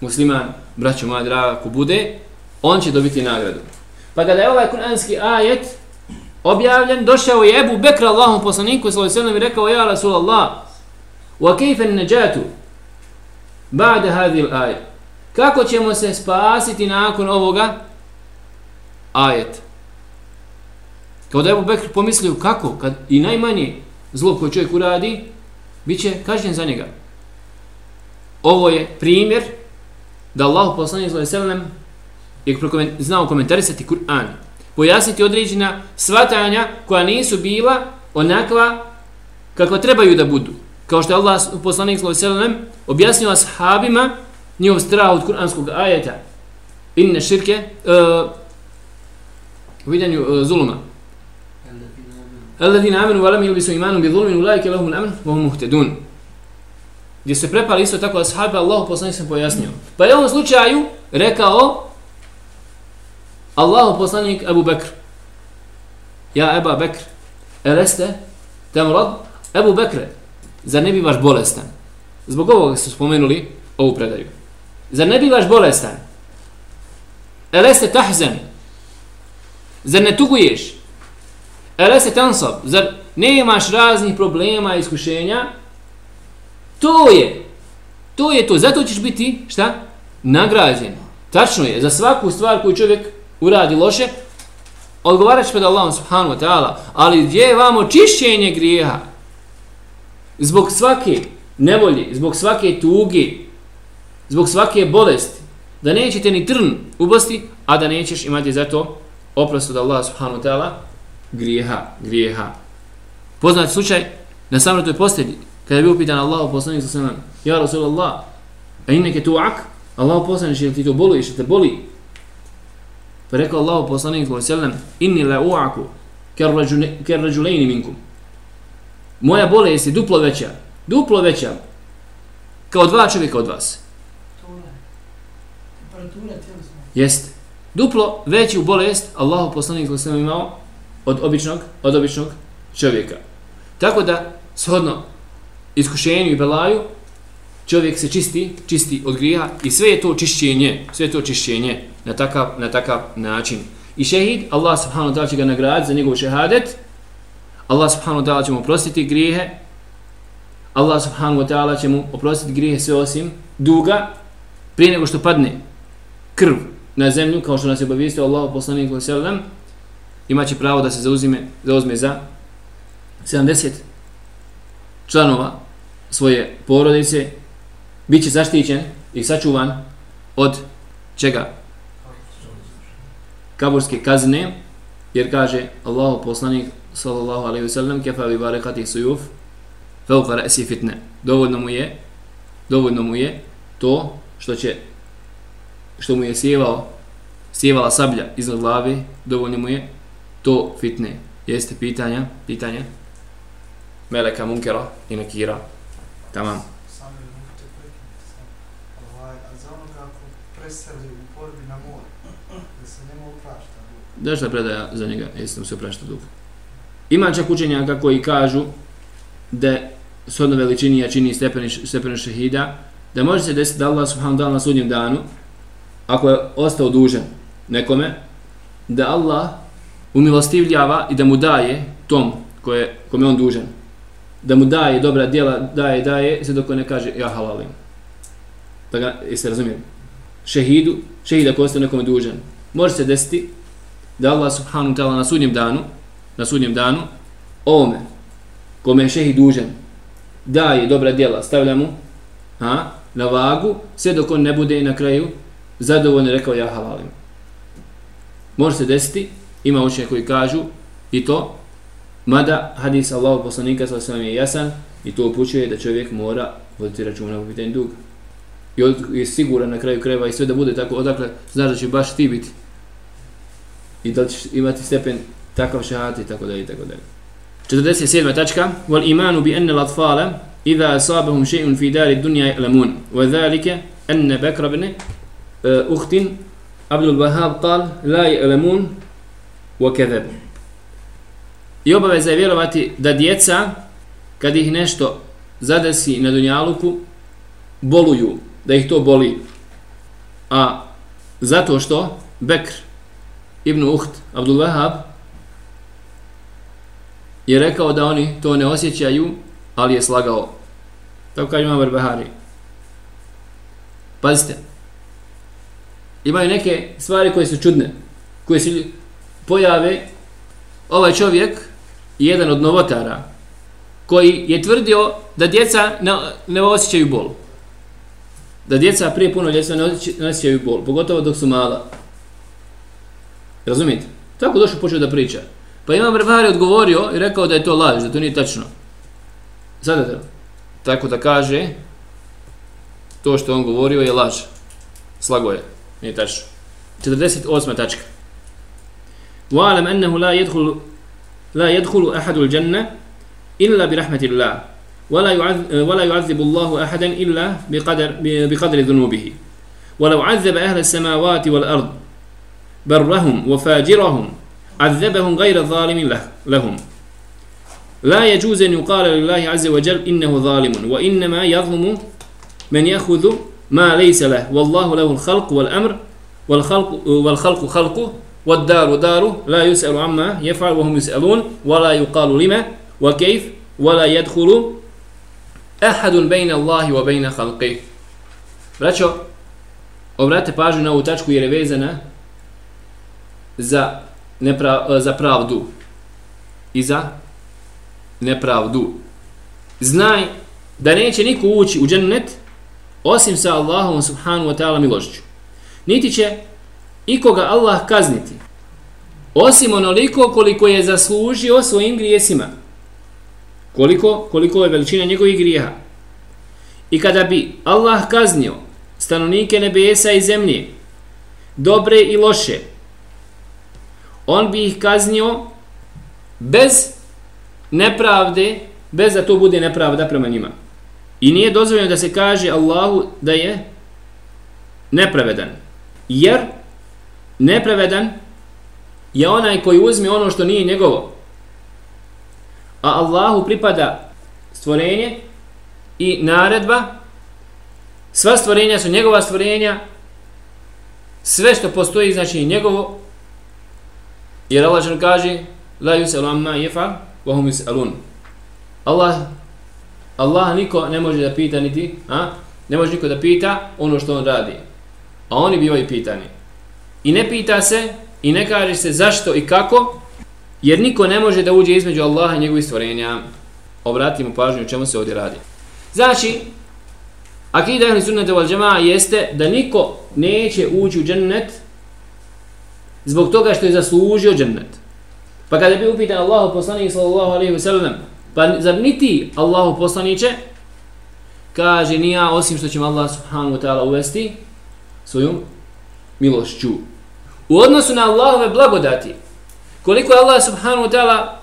musliman, braćo moja draga, ko bude, on će dobiti nagradu. Pa kada je ovaj kuranski ajet objavljen, došao je Ebu Bekr Allahom poslaniku sallallahu alejhi ve sellem i rekao ja Rasulallah, wa kayfa an-najatu ba'da hadhihi al-ayat? Kako ćemo se spasiti nakon ovoga ajeta? Kao da je Ebu Bekr pomislio kako, kad i najmanji zlo koje čovjek uradi, bit će kažnjen za njega. Ovo je primjer da Allah poslanik sallallahu alejhi ve sellem je znao komentarisati Kur'an, pojasniti određena svatanja koja nisu bila onakva kako trebaju da budu. Kao što je Allah poslanik sallallahu alejhi ve sellem objasnio ashabima njihov strah od kuranskog ajeta inne širke uh, u vidanju uh, e, zuluma. Alladhina amanu wa lam yalbisu imanom bi dhulmin ulaika lahum al-amn wa hum muhtadun. Gdje se prepali isto tako ashabi Allah poslanik se pojasnio. Pa je u ovom slučaju rekao Allahu poslanik Abu Bekr. Ja Eba Bekr. Eleste tamrad Abu Bekr. Zar ne bivaš bolestan? Zbog ovoga su spomenuli ovu predaju. Zar ne bivaš bolestan? Eleste tahzen. Zar ne tuguješ? Eleste tansab. Zar ne imaš raznih problema i iskušenja? To je. To je to. Zato ćeš biti, šta? Nagrađen. Tačno je. Za svaku stvar koju čovjek uradi loše, odgovaraš pred Allahom subhanu wa ta'ala, ali gdje je vamo čišćenje grijeha? Zbog svake nevolje, zbog svake tuge, zbog svake bolesti, da nećete ni trn ubosti, a da nećeš imati za to oprost od Allaha subhanahu wa ta'ala grijeha, grijeha. Poznat slučaj na samrtoj postelji, kada je bio pitan Allah poslanik sa sallam, ja Rasulallah, a inneke tu'ak, Allah poslanik, je ti to boli, što te boli? Pa rekao Allah poslanik sa sallam, inni la u'aku, ker rađulejni minkum. Moja bolest je duplo veća, duplo veća, kao dva čovjeka od vas. Jeste. Duplo veću bolest Allah poslanik sa sallam imao od običnog, od običnog čovjeka. Tako da, shodno iskušenju i belaju, čovjek se čisti, čisti od grija i sve je to čišćenje, sve je to čišćenje na takav, na takav način. I šehid, Allah subhanahu wa ta'ala će ga nagraditi za njegov šehadet, Allah subhanahu wa ta'ala će mu oprostiti grijehe, Allah subhanahu wa ta'ala će mu oprostiti grijehe sve osim duga, prije nego što padne krv na zemlju, kao što nas je obavistio Allah poslanik sallam, imaće pravo da se zauzime, zauzme za 70 članova svoje porodice, bit će zaštićen i sačuvan od čega? Kaburske kazne, jer kaže Allahu poslanik sallallahu alaihi wa sallam kefa bi barekati sujuf fauqa ra'si fitne. Dovoljno mu je dovoljno mu je to što će što mu je sjevao sjevala sablja iznad glave, dovoljno mu je to fitne. Jeste pitanja, pitanja Meleka Munkera i Nekira. Tamam. Dašta predaja za njega, jeste mu se prašta dug. Ima čak učenjaka koji kažu da shodno veličini ja čini stepeni, stepeni šehida, da može se desiti da Allah subhanahu ta'ala na sudnjem danu, ako je ostao dužan nekome, da Allah umilostivljava i da mu daje tom koje, kome on dužan da mu daje dobra djela, daje, daje, sve dok ne kaže ja halalim. Da ga, jeste razumijem? Šehidu, šehida koji ste nekome dužan. Može se desiti da Allah subhanahu ta'ala na sudnjem danu, na sudnjem danu, ovome, kome je šehid dužan, daje dobra djela, stavlja mu a, na vagu, sve dok on ne bude na kraju zadovoljno rekao ja halalim. Može se desiti, ima učenje koji kažu i to, Mada hadis Allahu poslanika sa svem je jasan i to upućuje da čovjek mora voditi računa u pitanju duga. I od, je siguran na kraju kreva i sve da bude tako, odakle znaš da će baš ti biti. I da ćeš imati stepen takav šahati i tako dalje i tako dalje. 47. tačka Wal imanu bi enne latfala Iza asabahum še'un fi dari dunja i'lamun Wa dhalike enne uh, Uhtin Abdul Wahab qal La i'lamun Wa kethebu I obaveza je vjerovati da djeca, kad ih nešto zadesi na dunjaluku, boluju, da ih to boli. A zato što Bekr ibn Uht, Abdul Wahab, je rekao da oni to ne osjećaju, ali je slagao. Tako kaže imam Bahari. Pazite. Imaju neke stvari koje su čudne, koje su pojave. Ovaj čovjek jedan od novotara koji je tvrdio da djeca ne, ne osjećaju bol. Da djeca prije puno djeca ne osjećaju bol, pogotovo dok su mala. Razumite? Tako došao počeo da priča. Pa imam Barbari odgovorio i rekao da je to laž, da to nije tačno. Sada tako da kaže, to što on govorio je laž. Slago je, nije tačno. 48. tačka. وَعَلَمْ أَنَّهُ لَا يَدْخُلُ لَا يَدْخُلُ أَحَدُ الْجَنَّةِ إِلَّا بِرَحْمَةِ اللَّهِ ولا يعذب, ولا يعذب الله أحدا إلا بقدر, بقدر ذنوبه. ولو عذب أهل السماوات والأرض برهم وفاجرهم عذبهم غير الظالم له لهم. لا يجوز أن يقال لله عز وجل إنه ظالم وإنما يظلم من يأخذ ما ليس له. والله له الخلق والأمر والخلق, والخلق خلقه والدار داره لا يسأل عما يفعل وهم يسألون ولا يقال لما وكيف ولا يدخل أحد بين الله وبين خلقه Braćo, obratite pažnju na ovu tačku jer je vezana za, nepra, za pravdu i za nepravdu. Znaj da neće niko ući u džennet osim sa Allahom subhanu wa ta'ala milošću. Niti će ikoga Allah kazniti osim onoliko koliko je zaslužio svojim grijesima. Koliko? Koliko je veličina njegovih grijeha. I kada bi Allah kaznio stanovnike nebesa i zemlje, dobre i loše, on bi ih kaznio bez nepravde, bez da to bude nepravda prema njima. I nije dozvoljeno da se kaže Allahu da je nepravedan. Jer nepravedan je onaj koji uzme ono što nije njegovo. A Allahu pripada stvorenje i naredba. Sva stvorenja su njegova stvorenja. Sve što postoji znači njegovo Jer Allah žen kaže La yuselu amma yefal Wa hum yusalun Allah Allah niko ne može da pita niti a? Ne može niko da pita ono što on radi A oni bivaju pitani I ne pita se I ne kaže se zašto i kako Jer niko ne može da uđe između Allaha i njegovih stvorenja Obratimo pažnju o čemu se ovdje radi Znači Akida ehli sunnata wal jamaa jeste da niko neće ući u džennet zbog toga što je zaslužio džennet. Pa kada bi upitan Allahu poslanik sallallahu alejhi ve sellem, pa zar niti Allahu poslanice kaže nija osim što će Allah subhanahu wa ta'ala uvesti svojom milošću. U odnosu na Allahove blagodati, koliko je Allah subhanahu wa ta'ala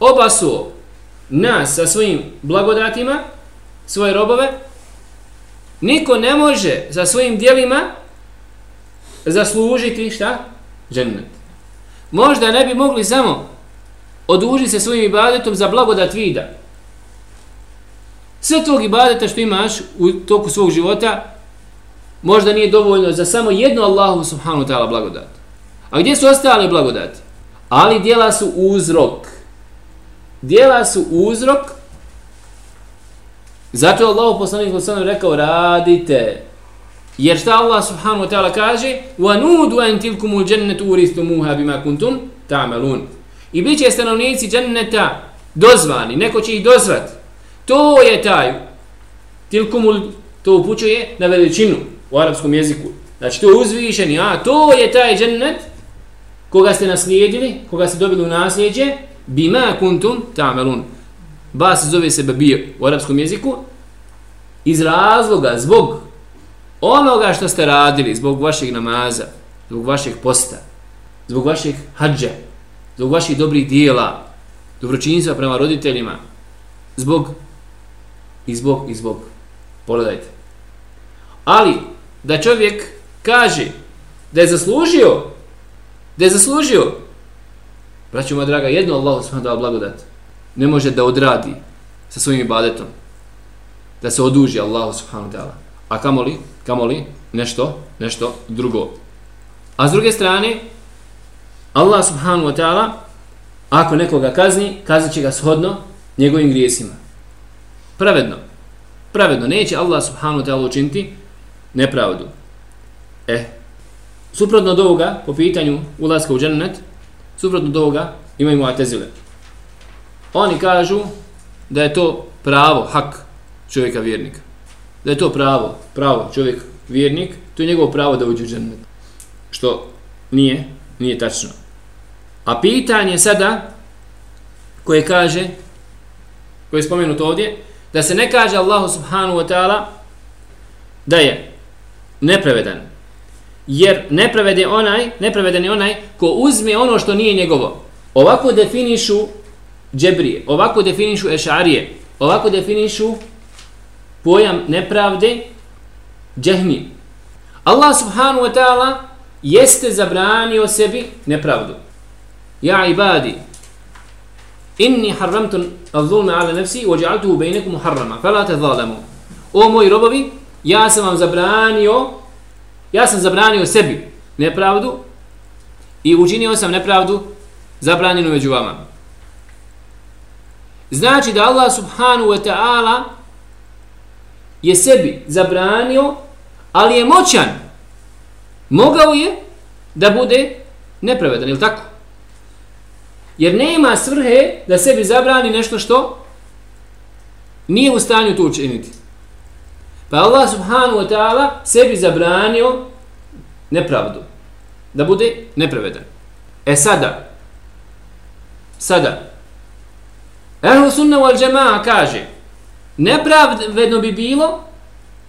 obasuo nas sa svojim blagodatima, svoje robove, niko ne može za svojim dijelima zaslužiti šta? džennet. Možda ne bi mogli samo odužiti se svojim ibadetom za blagodat vida. Sve tog ibadeta što imaš u toku svog života možda nije dovoljno za samo jednu Allahu subhanu ta'ala blagodat. A gdje su ostale blagodati? Ali dijela su uzrok. Dijela su uzrok Zato je Allah poslanik rekao radite Jer šta Allah subhanahu wa ta'ala kaže? وَنُودُ أَنْ تِلْكُمُ الْجَنَّةُ أُرِثْتُمُوهَا بِمَا كُنْتُمْ تَعْمَلُونَ I bit će stanovnici dženneta dozvani, neko će ih dozvat. To je taj, tilkumul, to upućuje na veličinu u arapskom jeziku. Znači to je uzvišeni, a to je taj džennet koga ste naslijedili, koga ste dobili u nasljeđe, bima kuntum tamelun. Ba se zove se babio u arapskom jeziku, iz razloga, zbog onoga što ste radili zbog vašeg namaza, zbog vašeg posta, zbog vašeg hađa, zbog vaših dobrih dijela, dobročinjstva prema roditeljima, zbog i zbog i zbog. Pogledajte. Ali, da čovjek kaže da je zaslužio, da je zaslužio, braću moja draga, jedno Allah sam dao blagodat, ne može da odradi sa svojim ibadetom, da se oduži Allah subhanahu wa ta'ala. A kamoli, kamoli nešto, nešto drugo. A s druge strane, Allah subhanahu wa ta'ala ako nekoga kazni, kaznit će ga shodno njegovim grijesima. Pravedno. Pravedno. Neće Allah subhanahu wa ta'ala učiniti nepravdu. E, suprotno od ovoga, po pitanju ulaska u džennet, suprotno od ovoga, imaju muatezile. Oni kažu da je to pravo, hak čovjeka vjernika. Da je to pravo, pravo čovjek vjernik, to je njegovo pravo da uđe u džennet. Što nije, nije tačno. A pitanje sada, koje kaže, koje je spomenuto ovdje, da se ne kaže Allahu subhanahu wa ta'ala da je nepravedan. Jer nepraveden onaj, nepravedan je onaj ko uzme ono što nije njegovo. Ovako definišu džebrije, ovako definišu ešarije, ovako definišu pojam nepravde džehmi. Allah subhanahu wa ta'ala jeste zabranio sebi nepravdu. Ja ibadi, inni harramtu al-zulma ala nafsi wa ja'altuhu bainakum muharrama fala tadhalamu. O moji robovi, ja sam vam zabranio ja sam zabranio sebi nepravdu i učinio sam nepravdu zabranjenu među vama. Znači da Allah subhanahu wa ta'ala je sebi zabranio, ali je moćan. Mogao je da bude nepravedan, ili tako? Jer nema svrhe da sebi zabrani nešto što nije u stanju to učiniti. Pa Allah subhanahu wa ta'ala sebi zabranio nepravdu. Da bude nepravedan. E sada, sada, Ehlu sunna wal džema'a kaže, nepravedno bi bilo,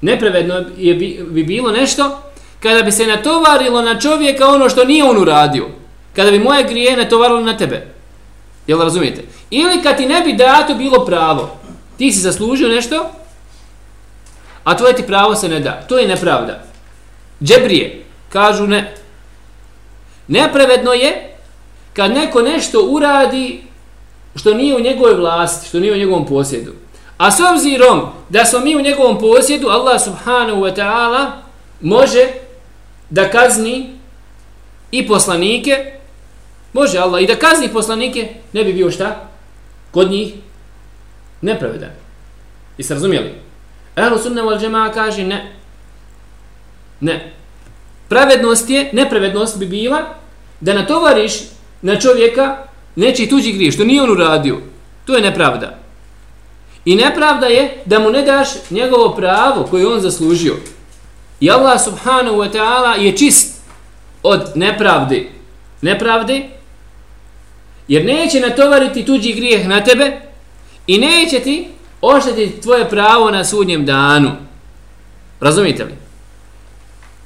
nepravedno je bi, bi bilo nešto, kada bi se natovarilo na čovjeka ono što nije on uradio. Kada bi moje grije natovarilo na tebe. Jel razumijete? Ili kad ti ne bi dato bilo pravo, ti si zaslužio nešto, a tvoje ti pravo se ne da. To je nepravda. Džebrije, kažu ne. Nepravedno je kad neko nešto uradi što nije u njegovoj vlasti, što nije u njegovom posjedu. A s obzirom da smo mi u njegovom posjedu, Allah subhanahu wa ta'ala može da kazni i poslanike, može Allah i da kazni poslanike, ne bi bio šta? Kod njih nepravedan. I se razumijeli? Ehlu sunna wal džema'a kaže ne. Ne. Pravednost je, nepravednost bi bila da natovariš na čovjeka nečiji tuđi grije, što nije on uradio. To je nepravda. I nepravda je da mu ne daš njegovo pravo koje on zaslužio. I Allah subhanahu wa ta'ala je čist od nepravde. Nepravde jer neće natovariti tuđi grijeh na tebe i neće ti oštetiti tvoje pravo na sudnjem danu. Razumite li?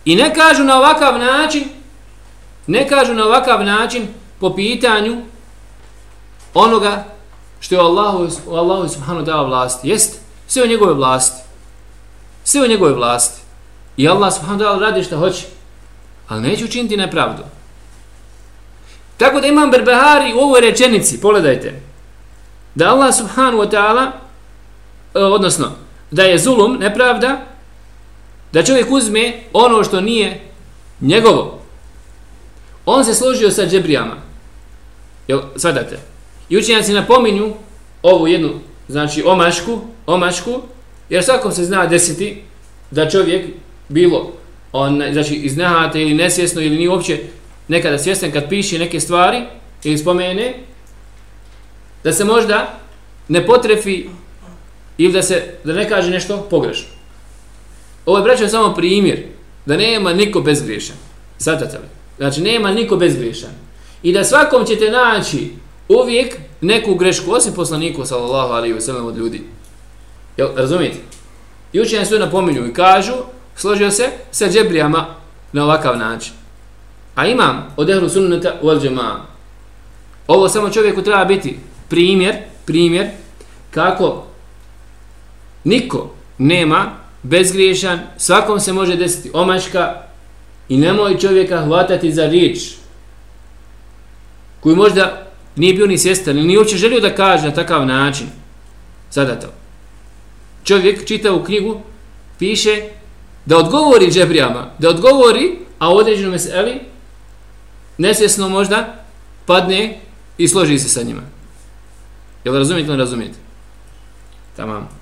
I ne kažu na ovakav način ne kažu na ovakav način po pitanju onoga što je Allahu, Allahu subhanu dao vlasti. Jest sve u njegove vlasti. Sve u njegove vlasti. I Allah subhanu dao radi što hoće. Ali neće učiniti nepravdu. Tako da imam berbehari u ovoj rečenici, pogledajte, da Allah subhanu wa ta'ala, E, odnosno, da je zulum, nepravda, da čovjek uzme ono što nije njegovo. On se složio sa džebrijama. Jel, svedate? I učenjaci napominju ovu jednu, znači omašku, omašku, jer svakom se zna desiti da čovjek bilo on, znači iznehate ili nesvjesno ili nije uopće nekada svjestan kad piše neke stvari ili spomene da se možda ne potrefi ili da se da ne kaže nešto pogrešno. Ovo je braćo samo primjer da nema niko bezgriješan. Zatate li? Znači nema niko bezgriješan. I da svakom ćete naći uvijek neku grešku, osim poslaniku, sallallahu alaihi wa sallam, od ljudi. Jel, razumijete? I učenje sve napominju i kažu, složio se sa džebrijama na ovakav način. A imam od ehlu sunnata u Ovo samo čovjeku treba biti primjer, primjer kako niko nema bezgriješan, svakom se može desiti omaška i nemoj čovjeka hvatati za riječ koji možda nije bio ni svjestan ili nije uopće želio da kaže na takav način. Sada to. Čovjek čita u knjigu, piše da odgovori džebrijama, da odgovori, a u određenom meseli, nesvjesno možda, padne i složi se sa njima. Jel razumijete ili ne razumijete? Tamam.